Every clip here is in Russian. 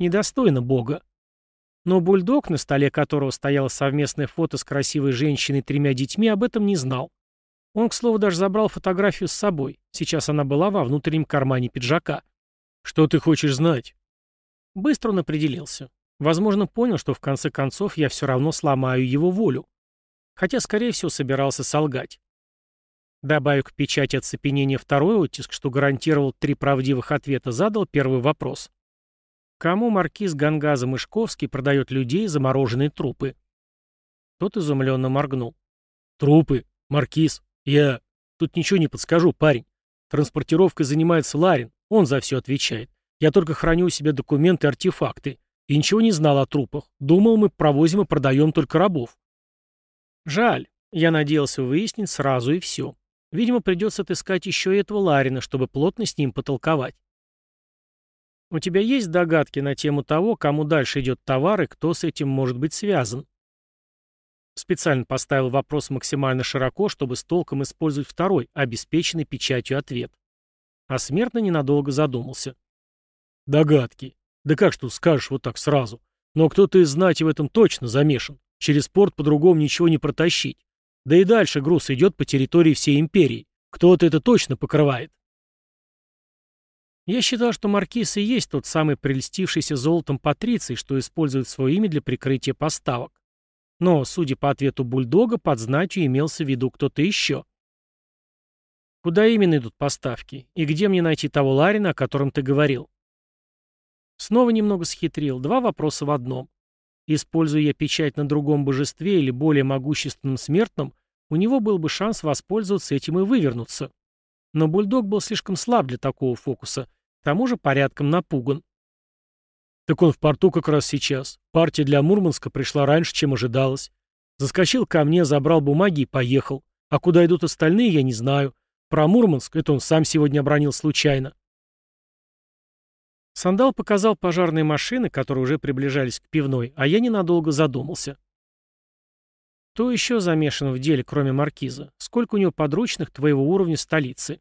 недостойно Бога. Но бульдог, на столе которого стояло совместное фото с красивой женщиной и тремя детьми, об этом не знал. Он, к слову, даже забрал фотографию с собой. Сейчас она была во внутреннем кармане пиджака. «Что ты хочешь знать?» Быстро он определился. Возможно, понял, что в конце концов я все равно сломаю его волю. Хотя, скорее всего, собирался солгать. Добавив к печати оцепенения второй оттиск, что гарантировал три правдивых ответа, задал первый вопрос. Кому маркиз Гангаза Мышковский продает людей замороженные трупы? Тот изумленно моргнул. Трупы? Маркиз? Я... Тут ничего не подскажу, парень. Транспортировкой занимается Ларин, он за все отвечает. Я только храню у себя документы и артефакты. И ничего не знал о трупах. Думал, мы провозим и продаем только рабов. Жаль. Я надеялся выяснить сразу и все. Видимо, придется отыскать еще и этого Ларина, чтобы плотно с ним потолковать. У тебя есть догадки на тему того, кому дальше идет товар и кто с этим может быть связан? Специально поставил вопрос максимально широко, чтобы с толком использовать второй, обеспеченный печатью ответ. А смертно ненадолго задумался. Догадки. Да как тут скажешь вот так сразу? Но кто-то из знати в этом точно замешан. Через порт по-другому ничего не протащить. Да и дальше груз идет по территории всей империи. Кто-то это точно покрывает. Я считал, что Маркиз и есть тот самый прельстившийся золотом Патриций, что использует свое имя для прикрытия поставок. Но, судя по ответу бульдога, под знатью имелся в виду кто-то еще. Куда именно идут поставки? И где мне найти того Ларина, о котором ты говорил? Снова немного схитрил. Два вопроса в одном. Используя я печать на другом божестве или более могущественном смертном, у него был бы шанс воспользоваться этим и вывернуться. Но бульдог был слишком слаб для такого фокуса, к тому же порядком напуган. Так он в порту как раз сейчас. Партия для Мурманска пришла раньше, чем ожидалось. Заскочил ко мне, забрал бумаги и поехал. А куда идут остальные, я не знаю. Про Мурманск это он сам сегодня обронил случайно. Сандал показал пожарные машины, которые уже приближались к пивной, а я ненадолго задумался. Кто еще замешан в деле, кроме маркиза? Сколько у него подручных твоего уровня столицы?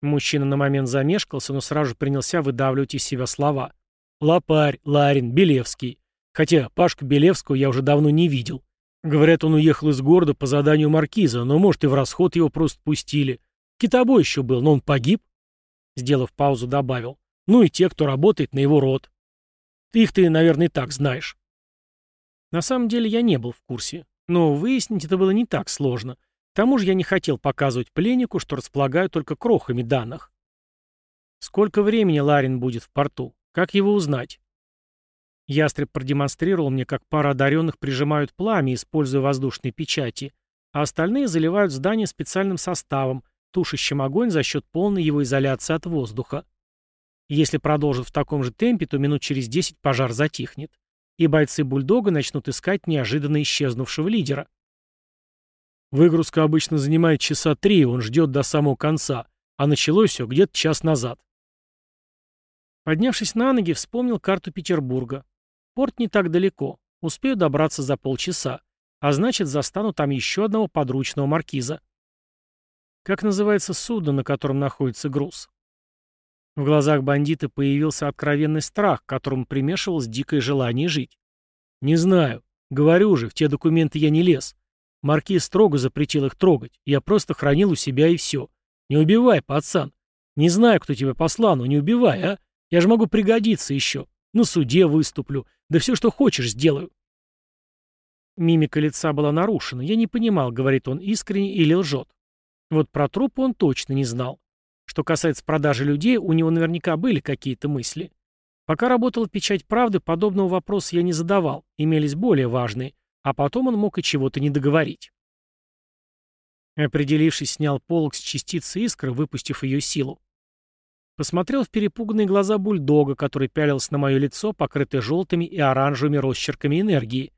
Мужчина на момент замешкался, но сразу принялся выдавливать из себя слова. Лопарь, Ларин, Белевский. Хотя Пашку Белевского я уже давно не видел. Говорят, он уехал из города по заданию маркиза, но, может, и в расход его просто пустили. Китобой еще был, но он погиб. Сделав паузу, добавил. Ну и те, кто работает на его род. Их ты, наверное, и так знаешь. На самом деле я не был в курсе, но выяснить это было не так сложно. К тому же я не хотел показывать пленнику, что располагаю только крохами данных. Сколько времени Ларин будет в порту? Как его узнать? Ястреб продемонстрировал мне, как пара одаренных прижимают пламя, используя воздушные печати, а остальные заливают здание специальным составом, тушащим огонь за счет полной его изоляции от воздуха. Если продолжат в таком же темпе, то минут через десять пожар затихнет и бойцы бульдога начнут искать неожиданно исчезнувшего лидера. Выгрузка обычно занимает часа три, он ждет до самого конца, а началось все где-то час назад. Поднявшись на ноги, вспомнил карту Петербурга. Порт не так далеко, успею добраться за полчаса, а значит застану там еще одного подручного маркиза. Как называется судно, на котором находится груз? В глазах бандита появился откровенный страх, к которому примешивалось дикое желание жить. «Не знаю. Говорю же, в те документы я не лез. Маркиз строго запретил их трогать. Я просто хранил у себя и все. Не убивай, пацан. Не знаю, кто тебя послал, но не убивай, а? Я же могу пригодиться еще. На суде выступлю. Да все, что хочешь, сделаю». Мимика лица была нарушена. Я не понимал, говорит он искренне или лжет. Вот про труп он точно не знал. Что касается продажи людей, у него наверняка были какие-то мысли. Пока работала печать правды, подобного вопроса я не задавал, имелись более важные, а потом он мог и чего-то не договорить. Определившись, снял полог с частицы искры, выпустив ее силу. Посмотрел в перепуганные глаза бульдога, который пялился на мое лицо, покрытое желтыми и оранжевыми росчерками энергии.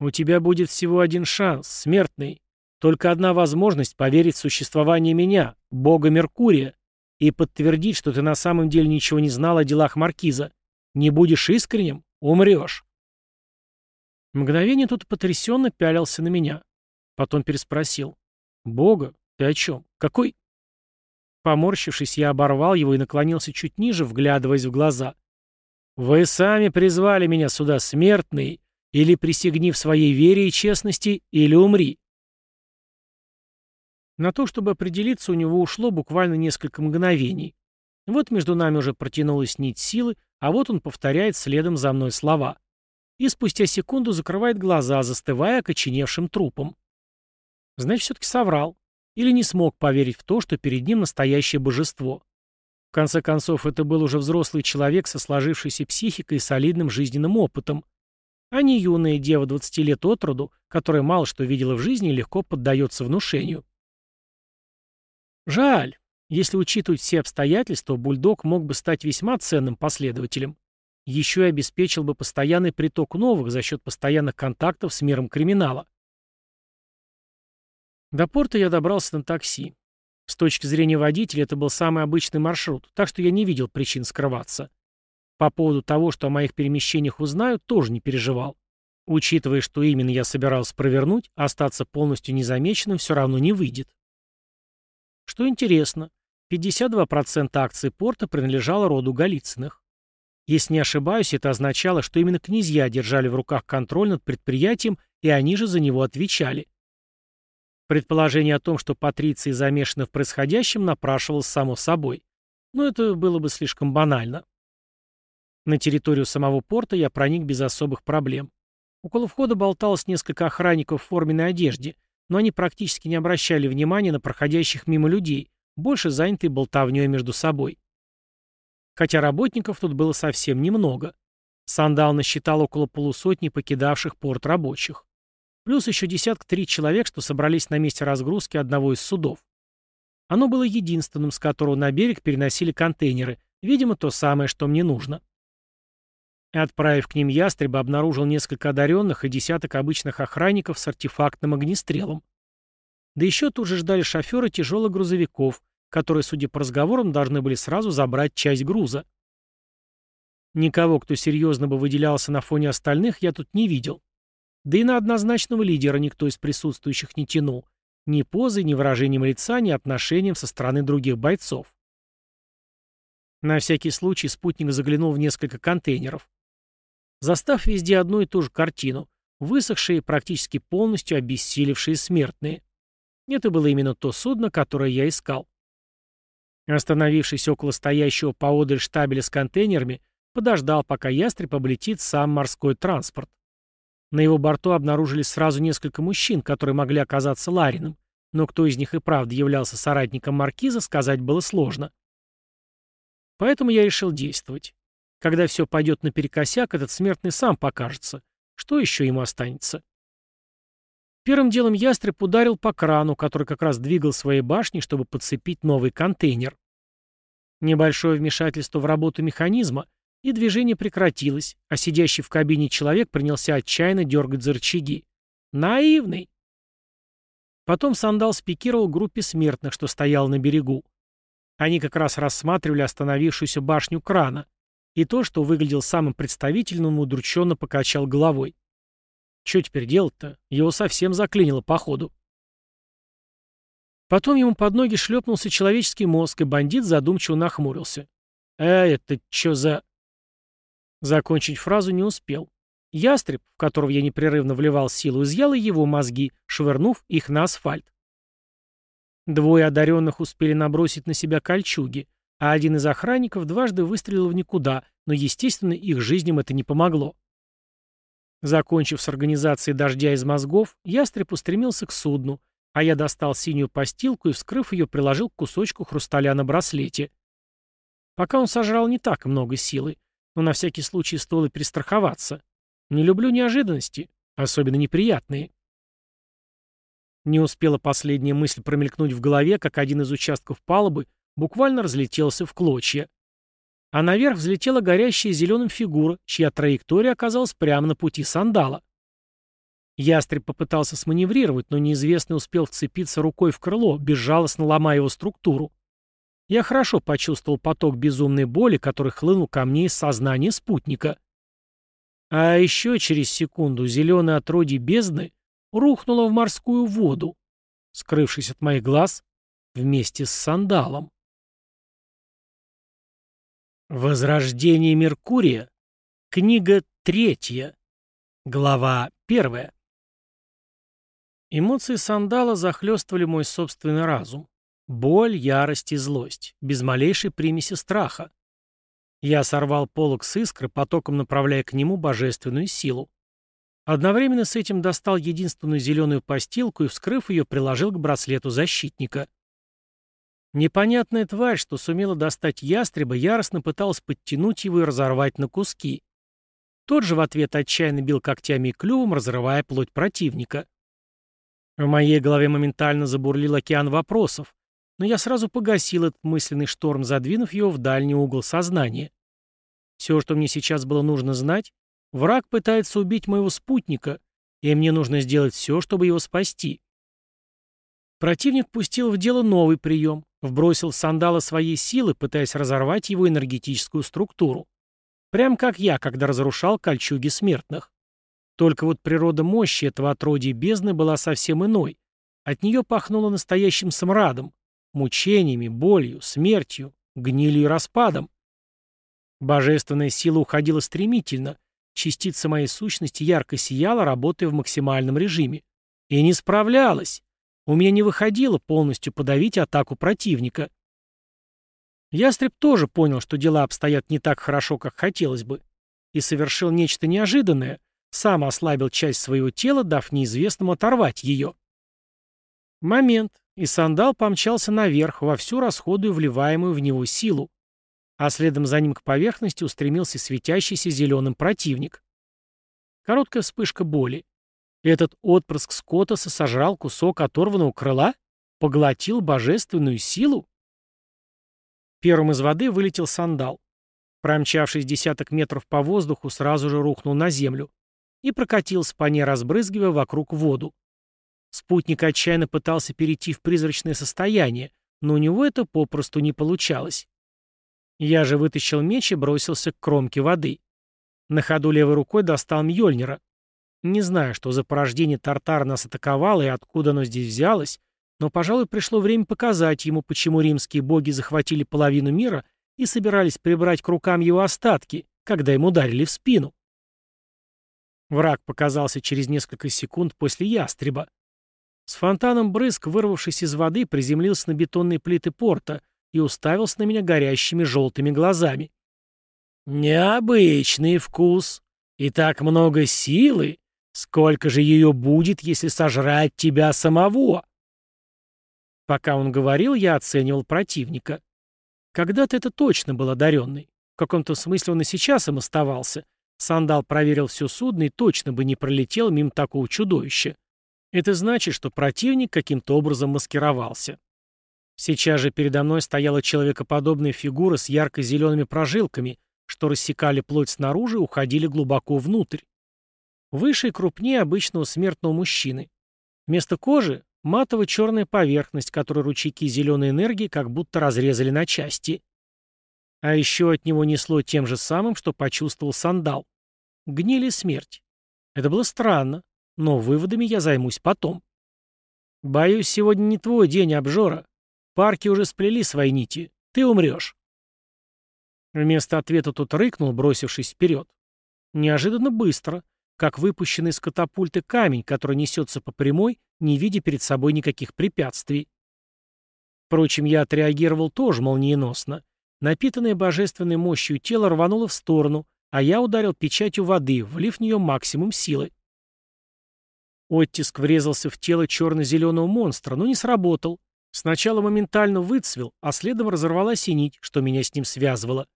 «У тебя будет всего один шанс, смертный. Только одна возможность поверить в существование меня, бога Меркурия, и подтвердить, что ты на самом деле ничего не знал о делах Маркиза. Не будешь искренним — умрешь. Мгновение тут потрясенно пялился на меня. Потом переспросил. «Бога? Ты о чем? Какой?» Поморщившись, я оборвал его и наклонился чуть ниже, вглядываясь в глаза. «Вы сами призвали меня сюда, смертный, или присягни в своей вере и честности, или умри». На то, чтобы определиться, у него ушло буквально несколько мгновений. Вот между нами уже протянулась нить силы, а вот он повторяет следом за мной слова. И спустя секунду закрывает глаза, застывая окоченевшим трупом. Значит, все-таки соврал. Или не смог поверить в то, что перед ним настоящее божество. В конце концов, это был уже взрослый человек со сложившейся психикой и солидным жизненным опытом, а не юная дева 20 лет от роду, которая мало что видела в жизни и легко поддается внушению. Жаль. Если учитывать все обстоятельства, бульдог мог бы стать весьма ценным последователем. Еще и обеспечил бы постоянный приток новых за счет постоянных контактов с миром криминала. До порта я добрался на такси. С точки зрения водителя это был самый обычный маршрут, так что я не видел причин скрываться. По поводу того, что о моих перемещениях узнают, тоже не переживал. Учитывая, что именно я собирался провернуть, остаться полностью незамеченным все равно не выйдет. Что интересно, 52% акций порта принадлежало роду Голицыных. Если не ошибаюсь, это означало, что именно князья держали в руках контроль над предприятием, и они же за него отвечали. Предположение о том, что патриции замешаны в происходящем, напрашивалось само собой. Но это было бы слишком банально. На территорию самого порта я проник без особых проблем. Около входа болталось несколько охранников в форменной одежде, но они практически не обращали внимания на проходящих мимо людей, больше занятые болтовней между собой. Хотя работников тут было совсем немного. Сандал насчитал около полусотни покидавших порт рабочих. Плюс еще десятка три человек, что собрались на месте разгрузки одного из судов. Оно было единственным, с которого на берег переносили контейнеры, видимо, то самое, что мне нужно. Отправив к ним ястреба, обнаружил несколько одаренных и десяток обычных охранников с артефактным огнестрелом. Да еще тут же ждали шоферы тяжелых грузовиков, которые, судя по разговорам, должны были сразу забрать часть груза. Никого, кто серьезно бы выделялся на фоне остальных, я тут не видел. Да и на однозначного лидера никто из присутствующих не тянул. Ни позой, ни выражением лица, ни отношением со стороны других бойцов. На всякий случай спутник заглянул в несколько контейнеров. Застав везде одну и ту же картину. Высохшие, практически полностью обессилевшие смертные. Это было именно то судно, которое я искал. Остановившись около стоящего поодаль штабеля с контейнерами, подождал, пока ястреб облетит сам морской транспорт. На его борту обнаружились сразу несколько мужчин, которые могли оказаться Ларином, но кто из них и правда являлся соратником маркиза, сказать было сложно. Поэтому я решил действовать. Когда все пойдет наперекосяк, этот смертный сам покажется. Что еще ему останется? Первым делом ястреб ударил по крану, который как раз двигал своей башней, чтобы подцепить новый контейнер. Небольшое вмешательство в работу механизма, и движение прекратилось, а сидящий в кабине человек принялся отчаянно дергать за рычаги. Наивный. Потом Сандал спикировал группе смертных, что стоял на берегу. Они как раз рассматривали остановившуюся башню крана. И то, что выглядел самым представительным, удрученно покачал головой. Что теперь делать-то? Его совсем заклинило походу. Потом ему под ноги шлепнулся человеческий мозг, и бандит задумчиво нахмурился. «А это что за...» Закончить фразу не успел. Ястреб, в которого я непрерывно вливал силу, изъял его мозги, швырнув их на асфальт. Двое одаренных успели набросить на себя кольчуги, а один из охранников дважды выстрелил в никуда, но, естественно, их жизням это не помогло. Закончив с организацией дождя из мозгов, ястреб устремился к судну, а я достал синюю постилку и, вскрыв ее, приложил к кусочку хрусталя на браслете. Пока он сожрал не так много силы, но на всякий случай стоило перестраховаться. Не люблю неожиданности, особенно неприятные. Не успела последняя мысль промелькнуть в голове, как один из участков палубы буквально разлетелся в клочья. А наверх взлетела горящая зеленым фигура, чья траектория оказалась прямо на пути сандала. Ястреб попытался сманеврировать, но неизвестный успел вцепиться рукой в крыло, безжалостно ломая его структуру. Я хорошо почувствовал поток безумной боли, который хлынул ко мне из сознания спутника. А еще через секунду зеленое отродье бездны рухнуло в морскую воду, скрывшись от моих глаз вместе с сандалом. Возрождение Меркурия. Книга третья. Глава первая. Эмоции сандала захлестывали мой собственный разум. Боль, ярость и злость, без малейшей примеси страха. Я сорвал полог с искры, потоком направляя к нему божественную силу. Одновременно с этим достал единственную зеленую постилку и, вскрыв ее, приложил к браслету защитника. Непонятная тварь, что сумела достать ястреба, яростно пыталась подтянуть его и разорвать на куски. Тот же в ответ отчаянно бил когтями и клювом, разрывая плоть противника. В моей голове моментально забурлил океан вопросов, но я сразу погасил этот мысленный шторм, задвинув его в дальний угол сознания. Все, что мне сейчас было нужно знать, враг пытается убить моего спутника, и мне нужно сделать все, чтобы его спасти. Противник пустил в дело новый прием, вбросил в сандала своей силы, пытаясь разорвать его энергетическую структуру. Прям как я, когда разрушал кольчуги смертных. Только вот природа мощи этого отродья бездны была совсем иной. От нее пахнуло настоящим смрадом, мучениями, болью, смертью, гнилью и распадом. Божественная сила уходила стремительно, частица моей сущности ярко сияла, работая в максимальном режиме. И не справлялась. У меня не выходило полностью подавить атаку противника. Ястреб тоже понял, что дела обстоят не так хорошо, как хотелось бы, и совершил нечто неожиданное, сам ослабил часть своего тела, дав неизвестному оторвать ее. Момент, и сандал помчался наверх, вовсю расходуя вливаемую в него силу, а следом за ним к поверхности устремился светящийся зеленым противник. Короткая вспышка боли. Этот отпрыск Скотоса сожрал кусок оторванного крыла? Поглотил божественную силу? Первым из воды вылетел сандал. Промчавшись десяток метров по воздуху, сразу же рухнул на землю и прокатился по ней, разбрызгивая вокруг воду. Спутник отчаянно пытался перейти в призрачное состояние, но у него это попросту не получалось. Я же вытащил меч и бросился к кромке воды. На ходу левой рукой достал Мьёльнира. Не знаю, что за порождение Тартар нас атаковало и откуда оно здесь взялось, но, пожалуй, пришло время показать ему, почему римские боги захватили половину мира и собирались прибрать к рукам его остатки, когда им ударили в спину. Враг показался через несколько секунд после ястреба. С фонтаном брызг, вырвавшись из воды, приземлился на бетонные плиты порта и уставился на меня горящими желтыми глазами. «Необычный вкус! И так много силы! Сколько же ее будет, если сожрать тебя самого? Пока он говорил, я оценивал противника. Когда-то это точно был одаренный. В каком-то смысле он и сейчас им оставался. Сандал проверил все судно и точно бы не пролетел мимо такого чудовища. Это значит, что противник каким-то образом маскировался. Сейчас же передо мной стояла человекоподобная фигура с ярко-зелеными прожилками, что рассекали плоть снаружи и уходили глубоко внутрь. Выше и крупнее обычного смертного мужчины. Вместо кожи — матово-черная поверхность, которой ручейки зеленой энергии как будто разрезали на части. А еще от него несло тем же самым, что почувствовал сандал. Гнили смерть. Это было странно, но выводами я займусь потом. Боюсь, сегодня не твой день, обжора. Парки уже сплели свои нити. Ты умрешь. Вместо ответа тот рыкнул, бросившись вперед. Неожиданно быстро, как выпущенный из катапульты камень, который несется по прямой, не видя перед собой никаких препятствий. Впрочем, я отреагировал тоже молниеносно. Напитанное божественной мощью тело рвануло в сторону, а я ударил печатью воды, влив в нее максимум силы. Оттиск врезался в тело черно-зеленого монстра, но не сработал. Сначала моментально выцвел, а следом разорвалась и нить, что меня с ним связывало.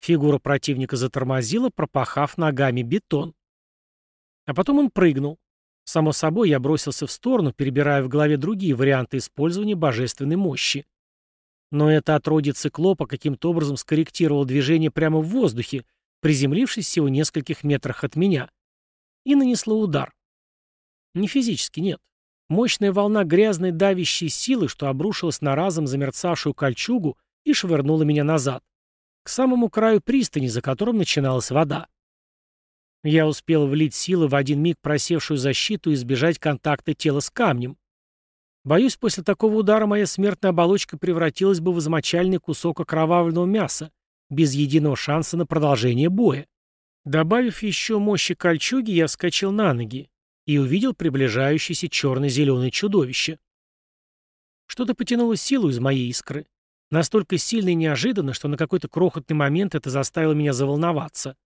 Фигура противника затормозила, пропахав ногами бетон. А потом он прыгнул. Само собой, я бросился в сторону, перебирая в голове другие варианты использования божественной мощи. Но это отродье циклопа каким-то образом скорректировало движение прямо в воздухе, приземлившись всего в нескольких метрах от меня. И нанесло удар. Не физически, нет. Мощная волна грязной давящей силы, что обрушилась на разом замерцавшую кольчугу и швырнула меня назад. К самому краю пристани, за которым начиналась вода. Я успел влить силы в один миг просевшую защиту и избежать контакта тела с камнем. Боюсь, после такого удара моя смертная оболочка превратилась бы в измочальный кусок окровавленного мяса, без единого шанса на продолжение боя. Добавив еще мощи кольчуги, я вскочил на ноги и увидел приближающееся черно-зеленое чудовище. Что-то потянуло силу из моей искры. Настолько сильно и неожиданно, что на какой-то крохотный момент это заставило меня заволноваться.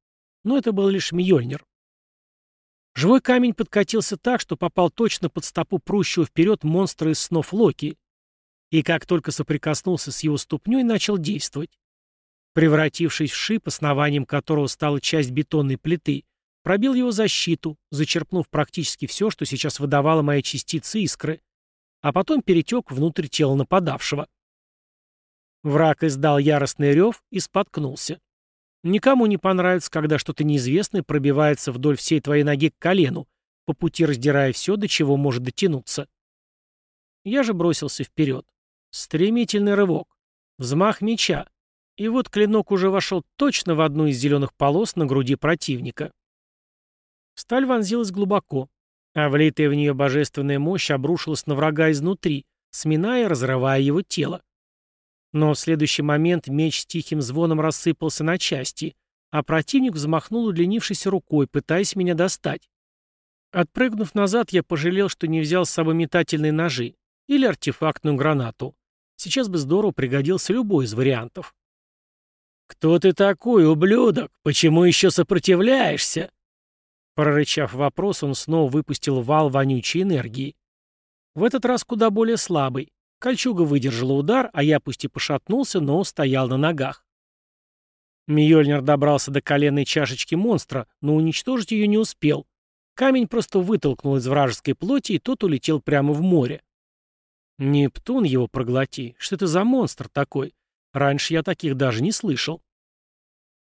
Но это был лишь Мьёльнир. Живой камень подкатился так, что попал точно под стопу прущего вперед монстра из снов Локи. И как только соприкоснулся с его ступней, начал действовать. Превратившись в шип, основанием которого стала часть бетонной плиты, пробил его защиту, зачерпнув практически все, что сейчас выдавала моя частица искры, а потом перетек внутрь тела нападавшего. Враг издал яростный рев и споткнулся. Никому не понравится, когда что-то неизвестное пробивается вдоль всей твоей ноги к колену, по пути раздирая все, до чего может дотянуться. Я же бросился вперед. Стремительный рывок. Взмах меча. И вот клинок уже вошел точно в одну из зеленых полос на груди противника. Сталь вонзилась глубоко, а влитая в нее божественная мощь обрушилась на врага изнутри, сминая и разрывая его тело. Но в следующий момент меч с тихим звоном рассыпался на части, а противник взмахнул удлинившейся рукой, пытаясь меня достать. Отпрыгнув назад, я пожалел, что не взял с собой метательные ножи или артефактную гранату. Сейчас бы здорово пригодился любой из вариантов. «Кто ты такой, ублюдок? Почему еще сопротивляешься?» Прорычав вопрос, он снова выпустил вал вонючей энергии. В этот раз куда более слабый, Кольчуга выдержала удар, а я пусть и пошатнулся, но стоял на ногах. Мьёльнир добрался до коленной чашечки монстра, но уничтожить ее не успел. Камень просто вытолкнул из вражеской плоти, и тот улетел прямо в море. Нептун его проглоти. Что это за монстр такой? Раньше я таких даже не слышал.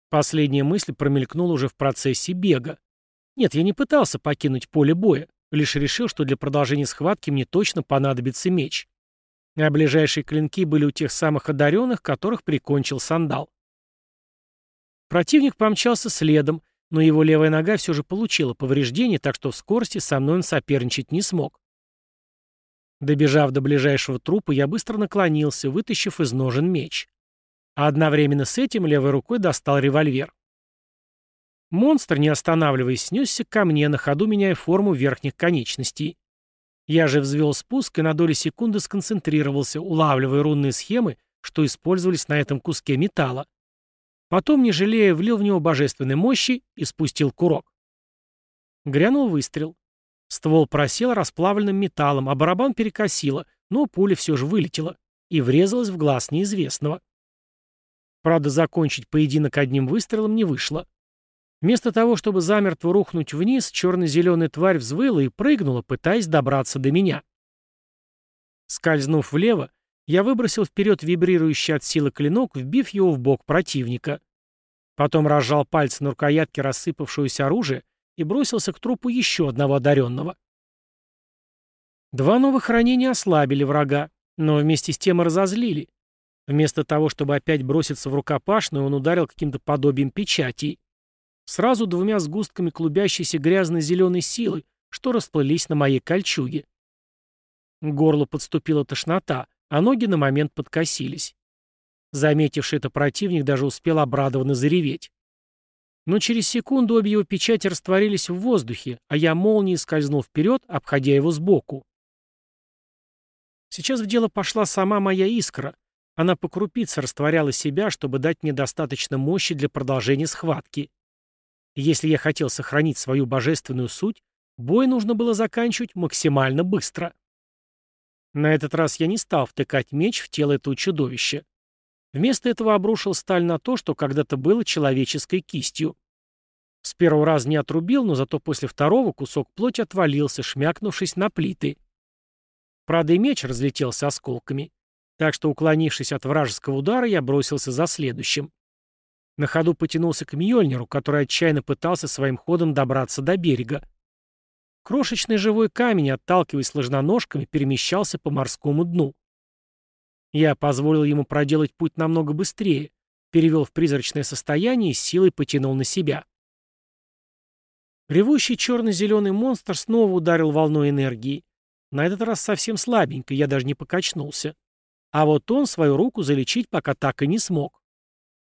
Последняя мысль промелькнула уже в процессе бега. Нет, я не пытался покинуть поле боя, лишь решил, что для продолжения схватки мне точно понадобится меч а ближайшие клинки были у тех самых одаренных, которых прикончил сандал. Противник помчался следом, но его левая нога все же получила повреждение, так что в скорости со мной он соперничать не смог. Добежав до ближайшего трупа, я быстро наклонился, вытащив из ножен меч. А одновременно с этим левой рукой достал револьвер. Монстр, не останавливаясь, снесся ко мне, на ходу меняя форму верхних конечностей. Я же взвел спуск и на доли секунды сконцентрировался, улавливая рунные схемы, что использовались на этом куске металла. Потом, не жалея, влил в него божественной мощи и спустил курок. Грянул выстрел. Ствол просел расплавленным металлом, а барабан перекосило, но пуля все же вылетела и врезалась в глаз неизвестного. Правда, закончить поединок одним выстрелом не вышло. Вместо того, чтобы замертво рухнуть вниз, черно-зеленая тварь взвыла и прыгнула, пытаясь добраться до меня. Скользнув влево, я выбросил вперед вибрирующий от силы клинок, вбив его в бок противника. Потом разжал пальцы на рукоятке рассыпавшегося оружия и бросился к трупу еще одного одаренного. Два новых ранения ослабили врага, но вместе с тем и разозлили. Вместо того, чтобы опять броситься в рукопашную, он ударил каким-то подобием печати. Сразу двумя сгустками клубящейся грязно-зеленой силы, что расплылись на моей кольчуге. К горлу подступила тошнота, а ноги на момент подкосились. Заметивший это противник даже успел обрадованно зареветь. Но через секунду обе его печати растворились в воздухе, а я молнией скользнул вперед, обходя его сбоку. Сейчас в дело пошла сама моя искра. Она по крупице растворяла себя, чтобы дать мне достаточно мощи для продолжения схватки. Если я хотел сохранить свою божественную суть, бой нужно было заканчивать максимально быстро. На этот раз я не стал втыкать меч в тело этого чудовища. Вместо этого обрушил сталь на то, что когда-то было человеческой кистью. С первого раза не отрубил, но зато после второго кусок плоти отвалился, шмякнувшись на плиты. Правда, и меч разлетелся осколками. Так что, уклонившись от вражеского удара, я бросился за следующим. На ходу потянулся к Мьёльниру, который отчаянно пытался своим ходом добраться до берега. Крошечный живой камень, отталкиваясь ложноножками, перемещался по морскому дну. Я позволил ему проделать путь намного быстрее, перевел в призрачное состояние и силой потянул на себя. Ревущий черно-зеленый монстр снова ударил волной энергии. На этот раз совсем слабенько, я даже не покачнулся. А вот он свою руку залечить пока так и не смог.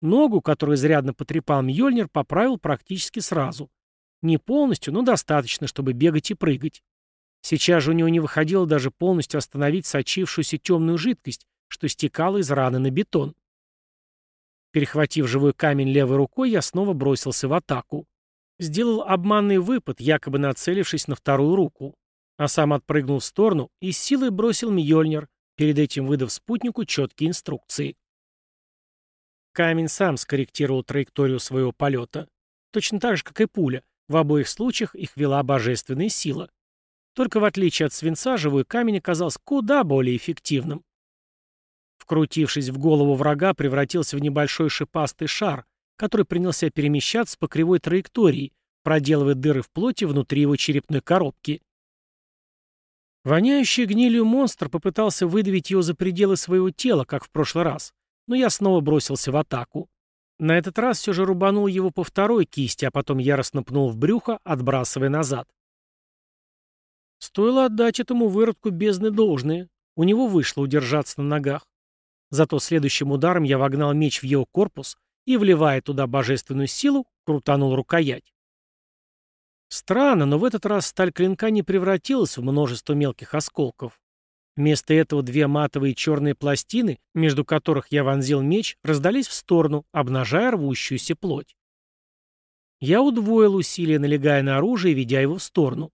Ногу, которую изрядно потрепал Мьёльнир, поправил практически сразу. Не полностью, но достаточно, чтобы бегать и прыгать. Сейчас же у него не выходило даже полностью остановить сочившуюся темную жидкость, что стекала из раны на бетон. Перехватив живой камень левой рукой, я снова бросился в атаку. Сделал обманный выпад, якобы нацелившись на вторую руку. А сам отпрыгнул в сторону и силой бросил Мьёльнир, перед этим выдав спутнику четкие инструкции. Камень сам скорректировал траекторию своего полета. Точно так же, как и пуля. В обоих случаях их вела божественная сила. Только в отличие от свинца, живой камень оказался куда более эффективным вкрутившись в голову врага, превратился в небольшой шипастый шар, который принялся перемещаться по кривой траектории, проделывая дыры в плоти внутри его черепной коробки. Воняющий гнилью монстр попытался выдавить его за пределы своего тела, как в прошлый раз, но я снова бросился в атаку. На этот раз все же рубанул его по второй кисти, а потом яростно пнул в брюхо, отбрасывая назад. Стоило отдать этому выродку бездны должное. У него вышло удержаться на ногах. Зато следующим ударом я вогнал меч в его корпус и, вливая туда божественную силу, крутанул рукоять. Странно, но в этот раз сталь клинка не превратилась в множество мелких осколков. Вместо этого две матовые черные пластины, между которых я вонзил меч, раздались в сторону, обнажая рвущуюся плоть. Я удвоил усилия, налегая на оружие и ведя его в сторону.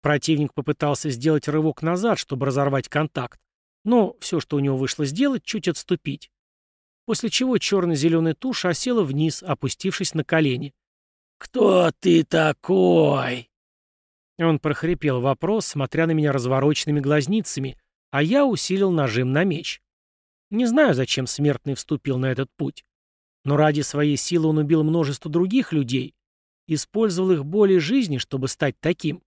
Противник попытался сделать рывок назад, чтобы разорвать контакт, но все, что у него вышло сделать, чуть отступить. После чего черно-зеленая туша осела вниз, опустившись на колени. «Кто ты такой?» Он прохрипел вопрос, смотря на меня развороченными глазницами, а я усилил нажим на меч. Не знаю, зачем смертный вступил на этот путь. Но ради своей силы он убил множество других людей, использовал их боли жизни, чтобы стать таким.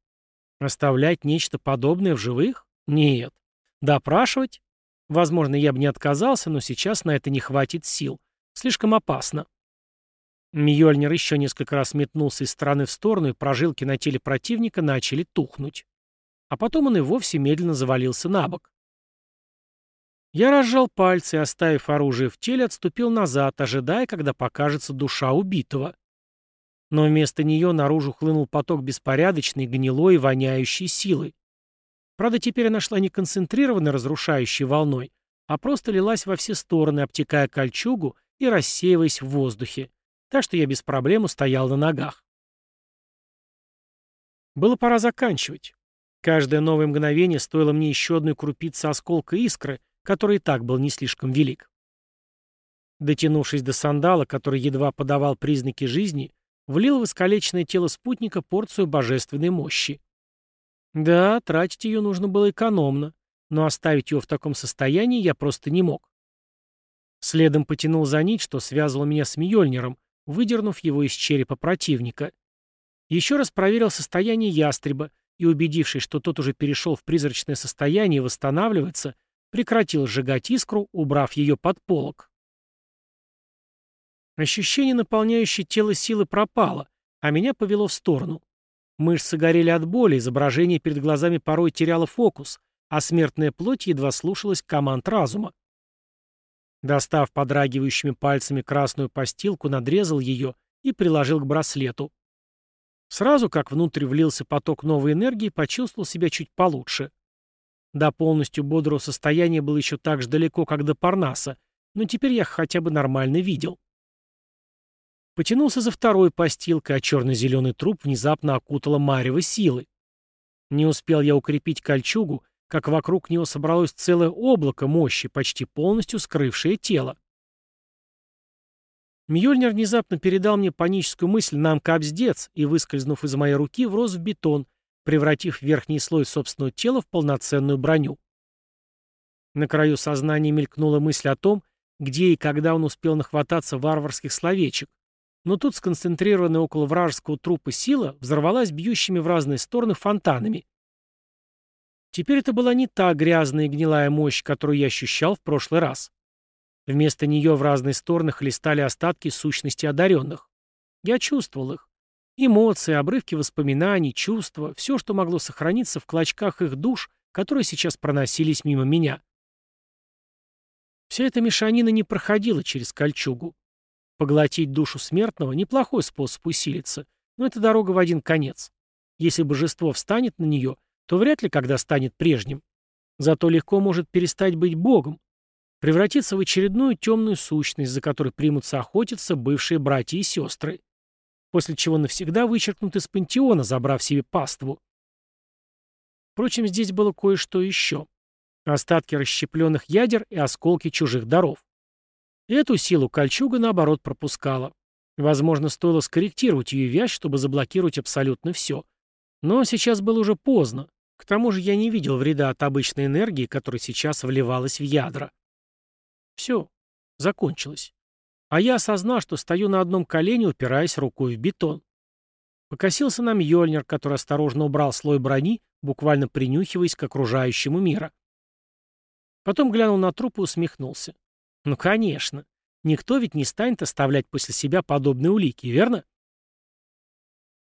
Оставлять нечто подобное в живых? Нет. Допрашивать? Возможно, я бы не отказался, но сейчас на это не хватит сил. Слишком опасно. Мьёльнир еще несколько раз метнулся из стороны в сторону, и прожилки на теле противника начали тухнуть. А потом он и вовсе медленно завалился на бок. Я разжал пальцы оставив оружие в теле, отступил назад, ожидая, когда покажется душа убитого. Но вместо нее наружу хлынул поток беспорядочной, гнилой и воняющей силы. Правда, теперь она шла не концентрированной разрушающей волной, а просто лилась во все стороны, обтекая кольчугу и рассеиваясь в воздухе. Так что я без проблем устоял на ногах. Было пора заканчивать. Каждое новое мгновение стоило мне еще одной крупицы осколка искры, который и так был не слишком велик. Дотянувшись до сандала, который едва подавал признаки жизни, влил в искалеченное тело спутника порцию божественной мощи. Да, тратить ее нужно было экономно, но оставить его в таком состоянии я просто не мог. Следом потянул за нить, что связывало меня с Мьёльниром, выдернув его из черепа противника. Еще раз проверил состояние ястреба и, убедившись, что тот уже перешел в призрачное состояние и восстанавливается, прекратил сжигать искру, убрав ее под полок. Ощущение, наполняющее тело силы, пропало, а меня повело в сторону. Мышцы горели от боли, изображение перед глазами порой теряло фокус, а смертная плоть едва слушалась команд разума. Достав подрагивающими пальцами красную постилку, надрезал ее и приложил к браслету. Сразу, как внутрь влился поток новой энергии, почувствовал себя чуть получше. До полностью бодрого состояния был еще так же далеко, как до Парнаса, но теперь я хотя бы нормально видел. Потянулся за второй постилкой, а черно-зеленый труп внезапно окутала марево силы. Не успел я укрепить кольчугу, как вокруг него собралось целое облако мощи, почти полностью скрывшее тело. Мьёльнир внезапно передал мне паническую мысль «нам капздец» и, выскользнув из моей руки, врос в бетон, превратив верхний слой собственного тела в полноценную броню. На краю сознания мелькнула мысль о том, где и когда он успел нахвататься варварских словечек, но тут сконцентрированная около вражеского трупа сила взорвалась бьющими в разные стороны фонтанами. Теперь это была не та грязная и гнилая мощь, которую я ощущал в прошлый раз. Вместо нее в разные стороны хлестали остатки сущности одаренных. Я чувствовал их. Эмоции, обрывки воспоминаний, чувства, все, что могло сохраниться в клочках их душ, которые сейчас проносились мимо меня. Вся эта мешанина не проходила через кольчугу. Поглотить душу смертного – неплохой способ усилиться, но это дорога в один конец. Если божество встанет на нее, то вряд ли когда станет прежним. Зато легко может перестать быть богом, превратиться в очередную темную сущность, за которой примутся охотиться бывшие братья и сестры, после чего навсегда вычеркнут из пантеона, забрав себе паству. Впрочем, здесь было кое-что еще. Остатки расщепленных ядер и осколки чужих даров. Эту силу кольчуга, наоборот, пропускала. Возможно, стоило скорректировать ее вязь, чтобы заблокировать абсолютно все. Но сейчас было уже поздно. К тому же я не видел вреда от обычной энергии, которая сейчас вливалась в ядра. Все, закончилось. А я осознал, что стою на одном колене, упираясь рукой в бетон. Покосился на Мьёльнир, который осторожно убрал слой брони, буквально принюхиваясь к окружающему мира. Потом глянул на труп и усмехнулся. Ну, конечно. Никто ведь не станет оставлять после себя подобные улики, верно?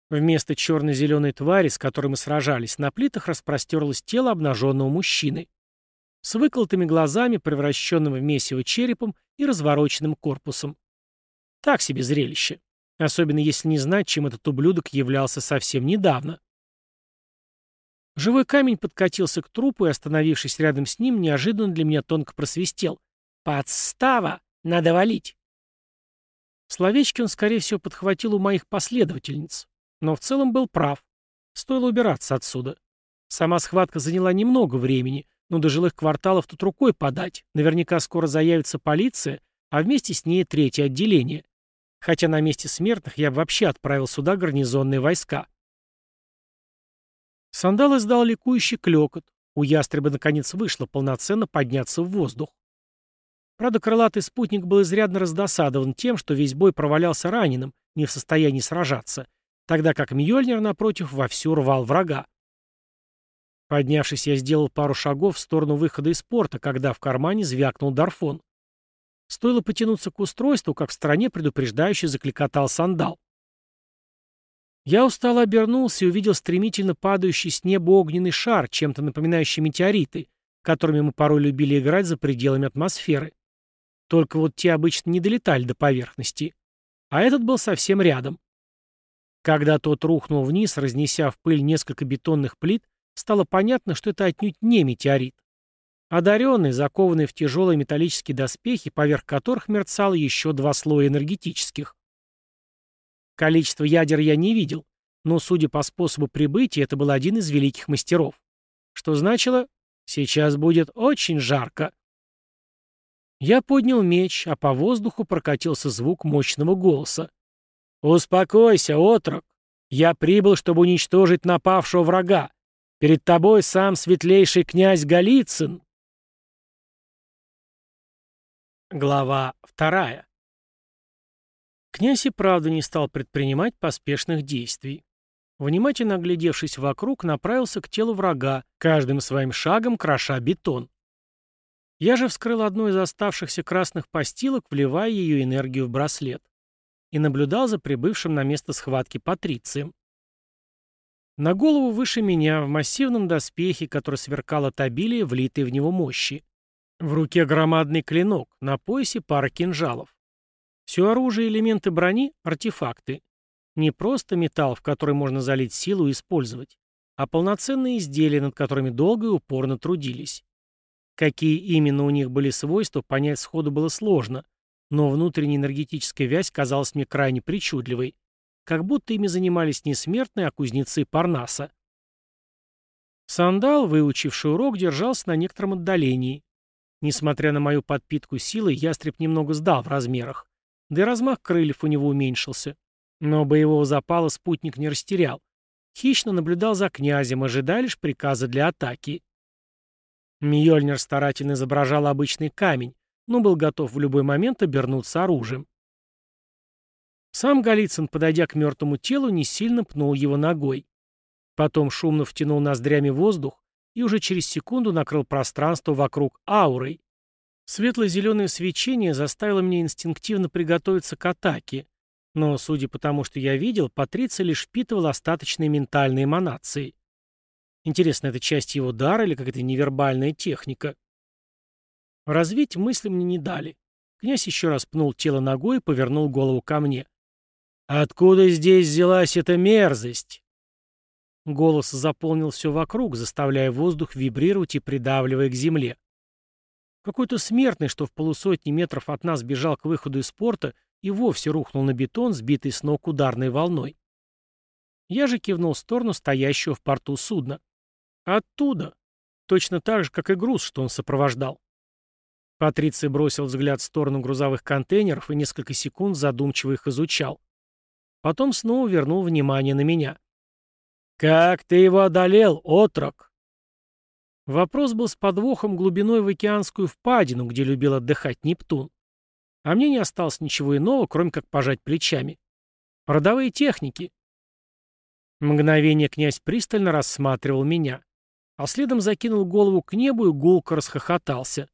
Вместо черно-зеленой твари, с которой мы сражались, на плитах распростерлось тело обнаженного мужчины. С выколотыми глазами, превращенным в месиво черепом и развороченным корпусом. Так себе зрелище. Особенно если не знать, чем этот ублюдок являлся совсем недавно. Живой камень подкатился к трупу и, остановившись рядом с ним, неожиданно для меня тонко просвистел. «Подстава! Надо валить!» Словечки он, скорее всего, подхватил у моих последовательниц. Но в целом был прав. Стоило убираться отсюда. Сама схватка заняла немного времени, но до жилых кварталов тут рукой подать. Наверняка скоро заявится полиция, а вместе с ней третье отделение. Хотя на месте смертных я бы вообще отправил сюда гарнизонные войска. Сандал издал ликующий клёкот. У ястреба наконец вышло полноценно подняться в воздух. Правда, крылатый спутник был изрядно раздосадован тем, что весь бой провалялся раненым, не в состоянии сражаться, тогда как Мьёльнир, напротив, вовсю рвал врага. Поднявшись, я сделал пару шагов в сторону выхода из порта, когда в кармане звякнул Дарфон. Стоило потянуться к устройству, как в стороне предупреждающе закликотал сандал. Я устало обернулся и увидел стремительно падающий с неба огненный шар, чем-то напоминающий метеориты, которыми мы порой любили играть за пределами атмосферы. Только вот те обычно не долетали до поверхности. А этот был совсем рядом. Когда тот рухнул вниз, разнеся в пыль несколько бетонных плит, стало понятно, что это отнюдь не метеорит. Одаренный, закованный в тяжелые металлические доспехи, поверх которых мерцало еще два слоя энергетических. Количество ядер я не видел, но, судя по способу прибытия, это был один из великих мастеров. Что значило, сейчас будет очень жарко. Я поднял меч, а по воздуху прокатился звук мощного голоса. «Успокойся, отрок! Я прибыл, чтобы уничтожить напавшего врага. Перед тобой сам светлейший князь Голицын!» Глава вторая Князь и правда не стал предпринимать поспешных действий. Внимательно оглядевшись вокруг, направился к телу врага, каждым своим шагом кроша бетон. Я же вскрыл одну из оставшихся красных постилок, вливая ее энергию в браслет. И наблюдал за прибывшим на место схватки Патрицием. На голову выше меня, в массивном доспехе, который сверкал от обилия, влитой в него мощи. В руке громадный клинок, на поясе пара кинжалов. Все оружие и элементы брони – артефакты. Не просто металл, в который можно залить силу и использовать, а полноценные изделия, над которыми долго и упорно трудились. Какие именно у них были свойства, понять сходу было сложно, но внутренняя энергетическая вязь казалась мне крайне причудливой, как будто ими занимались не смертные, а кузнецы Парнаса. Сандал, выучивший урок, держался на некотором отдалении. Несмотря на мою подпитку силы, ястреб немного сдал в размерах. Да и размах крыльев у него уменьшился. Но боевого запала спутник не растерял. Хищно наблюдал за князем, ожидая лишь приказа для атаки. Мьёльнир старательно изображал обычный камень, но был готов в любой момент обернуться оружием. Сам Голицын, подойдя к мертвому телу, не сильно пнул его ногой. Потом шумно втянул ноздрями воздух и уже через секунду накрыл пространство вокруг аурой. Светло-зеленое свечение заставило меня инстинктивно приготовиться к атаке, но, судя по тому, что я видел, Патриция лишь впитывал остаточные ментальные эманации. Интересно, это часть его дара или какая-то невербальная техника? Развить мысли мне не дали. Князь еще раз пнул тело ногой и повернул голову ко мне. «Откуда здесь взялась эта мерзость?» Голос заполнил все вокруг, заставляя воздух вибрировать и придавливая к земле. Какой-то смертный, что в полусотни метров от нас бежал к выходу из порта, и вовсе рухнул на бетон, сбитый с ног ударной волной. Я же кивнул в сторону стоящего в порту судна. Оттуда. Точно так же, как и груз, что он сопровождал. Патриций бросил взгляд в сторону грузовых контейнеров и несколько секунд задумчиво их изучал. Потом снова вернул внимание на меня. «Как ты его одолел, отрок?» Вопрос был с подвохом глубиной в океанскую впадину, где любил отдыхать Нептун. А мне не осталось ничего иного, кроме как пожать плечами. Родовые техники. Мгновение князь пристально рассматривал меня, а следом закинул голову к небу и гулко расхохотался.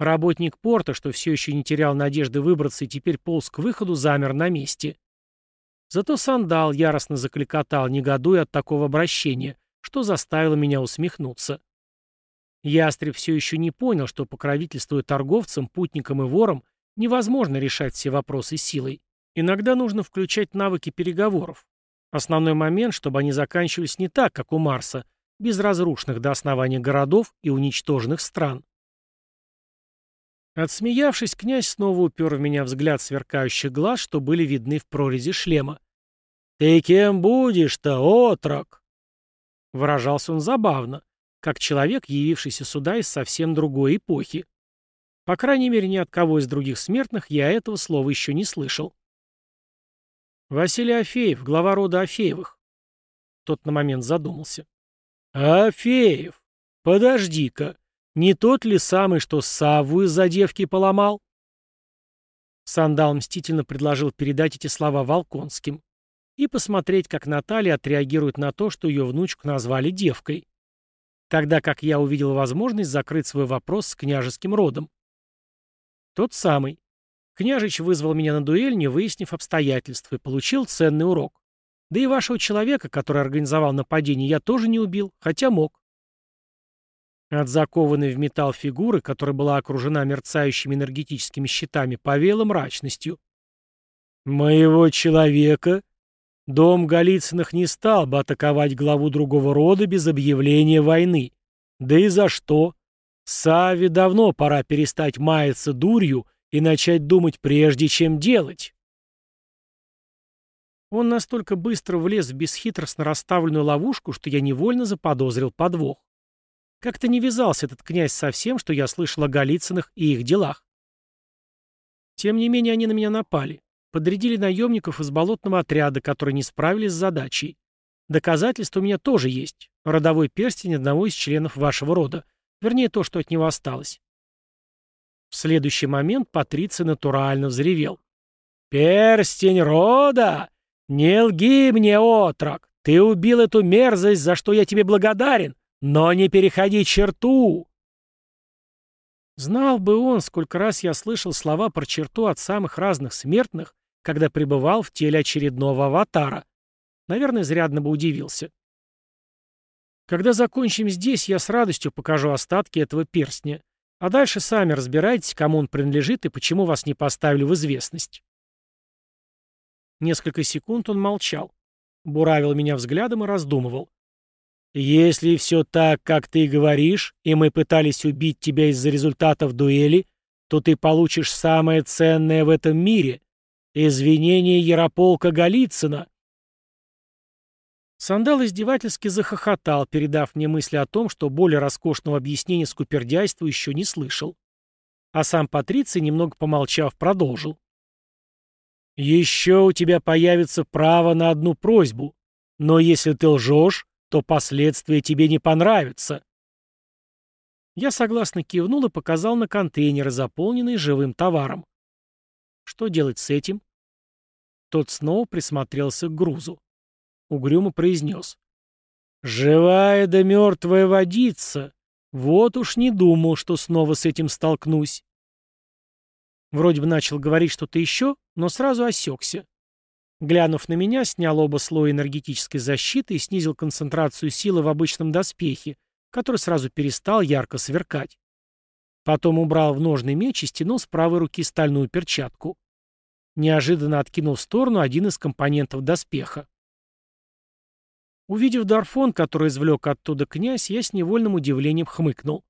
Работник порта, что все еще не терял надежды выбраться и теперь полз к выходу, замер на месте. Зато сандал яростно закликотал, негодуя от такого обращения, что заставило меня усмехнуться. Ястреб все еще не понял, что, покровительствуя торговцам, путникам и ворам, невозможно решать все вопросы силой. Иногда нужно включать навыки переговоров. Основной момент, чтобы они заканчивались не так, как у Марса, без разрушенных до основания городов и уничтоженных стран. Отсмеявшись, князь снова упер в меня взгляд сверкающих глаз, что были видны в прорези шлема. «Ты кем будешь-то, отрок?» Выражался он забавно, как человек, явившийся сюда из совсем другой эпохи. По крайней мере, ни от кого из других смертных я этого слова еще не слышал. Василий Афеев, глава рода Афеевых. Тот на момент задумался. Афеев, подожди-ка, не тот ли самый, что Савву из-за девки поломал? Сандал мстительно предложил передать эти слова Волконским и посмотреть, как Наталья отреагирует на то, что ее внучку назвали девкой. Тогда как я увидел возможность закрыть свой вопрос с княжеским родом. Тот самый. Княжич вызвал меня на дуэль, не выяснив обстоятельств, и получил ценный урок. Да и вашего человека, который организовал нападение, я тоже не убил, хотя мог. От закованной в металл фигуры, которая была окружена мерцающими энергетическими щитами, повеяло мрачностью. «Моего человека? Дом Голицыных не стал бы атаковать главу другого рода без объявления войны. Да и за что? Саве давно пора перестать маяться дурью и начать думать прежде, чем делать». Он настолько быстро влез в бесхитростно расставленную ловушку, что я невольно заподозрил подвох. Как-то не вязался этот князь со всем, что я слышал о Голицынах и их делах. Тем не менее, они на меня напали. Подрядили наемников из болотного отряда, которые не справились с задачей. Доказательства у меня тоже есть. Родовой перстень одного из членов вашего рода. Вернее, то, что от него осталось. В следующий момент Патриций натурально взревел. «Перстень рода! Не лги мне, отрок! Ты убил эту мерзость, за что я тебе благодарен! Но не переходи черту!» Знал бы он, сколько раз я слышал слова про черту от самых разных смертных, когда пребывал в теле очередного аватара. Наверное, изрядно бы удивился. Когда закончим здесь, я с радостью покажу остатки этого перстня. А дальше сами разбирайтесь, кому он принадлежит и почему вас не поставили в известность. Несколько секунд он молчал, буравил меня взглядом и раздумывал. «Если все так, как ты говоришь, и мы пытались убить тебя из-за результатов дуэли, то ты получишь самое ценное в этом мире — извинение Ярополка Голицына». Сандал издевательски захохотал, передав мне мысли о том, что более роскошного объяснения скупердяйству еще не слышал. А сам Патриций, немного помолчав, продолжил. «Еще у тебя появится право на одну просьбу, но если ты лжешь, то последствия тебе не понравятся. Я согласно кивнул и показал на контейнеры, заполненные живым товаром. Что делать с этим? Тот снова присмотрелся к грузу. Угрюмо произнес. «Живая да мертвая водица! Вот уж не думал, что снова с этим столкнусь». Вроде бы начал говорить что-то еще, но сразу осекся. Глянув на меня, снял оба слоя энергетической защиты и снизил концентрацию силы в обычном доспехе, который сразу перестал ярко сверкать. Потом убрал в ножный меч и стянул с правой руки стальную перчатку. Неожиданно откинул в сторону один из компонентов доспеха. Увидев Дарфон, который извлек оттуда князь, я с невольным удивлением хмыкнул.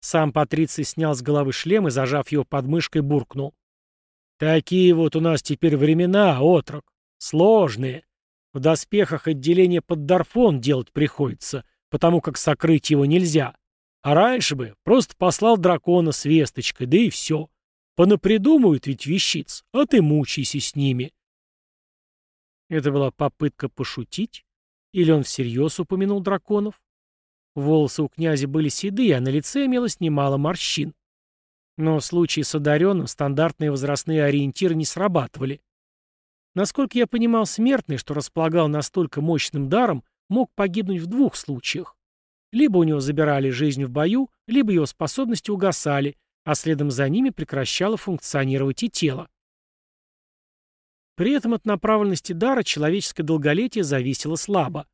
Сам Патриций снял с головы шлем и, зажав его под мышкой, буркнул. «Такие вот у нас теперь времена, отрок. Сложные. В доспехах отделение под Дарфон делать приходится, потому как сокрыть его нельзя. А раньше бы просто послал дракона с весточкой, да и все. Понапридумывают ведь вещиц, а ты мучайся с ними». Это была попытка пошутить? Или он всерьез упомянул драконов? Волосы у князя были седые, а на лице имелось немало морщин. Но в случае с одаренным стандартные возрастные ориентиры не срабатывали. Насколько я понимал, смертный, что располагал настолько мощным даром, мог погибнуть в двух случаях. Либо у него забирали жизнь в бою, либо его способности угасали, а следом за ними прекращало функционировать и тело. При этом от направленности дара человеческое долголетие зависело слабо.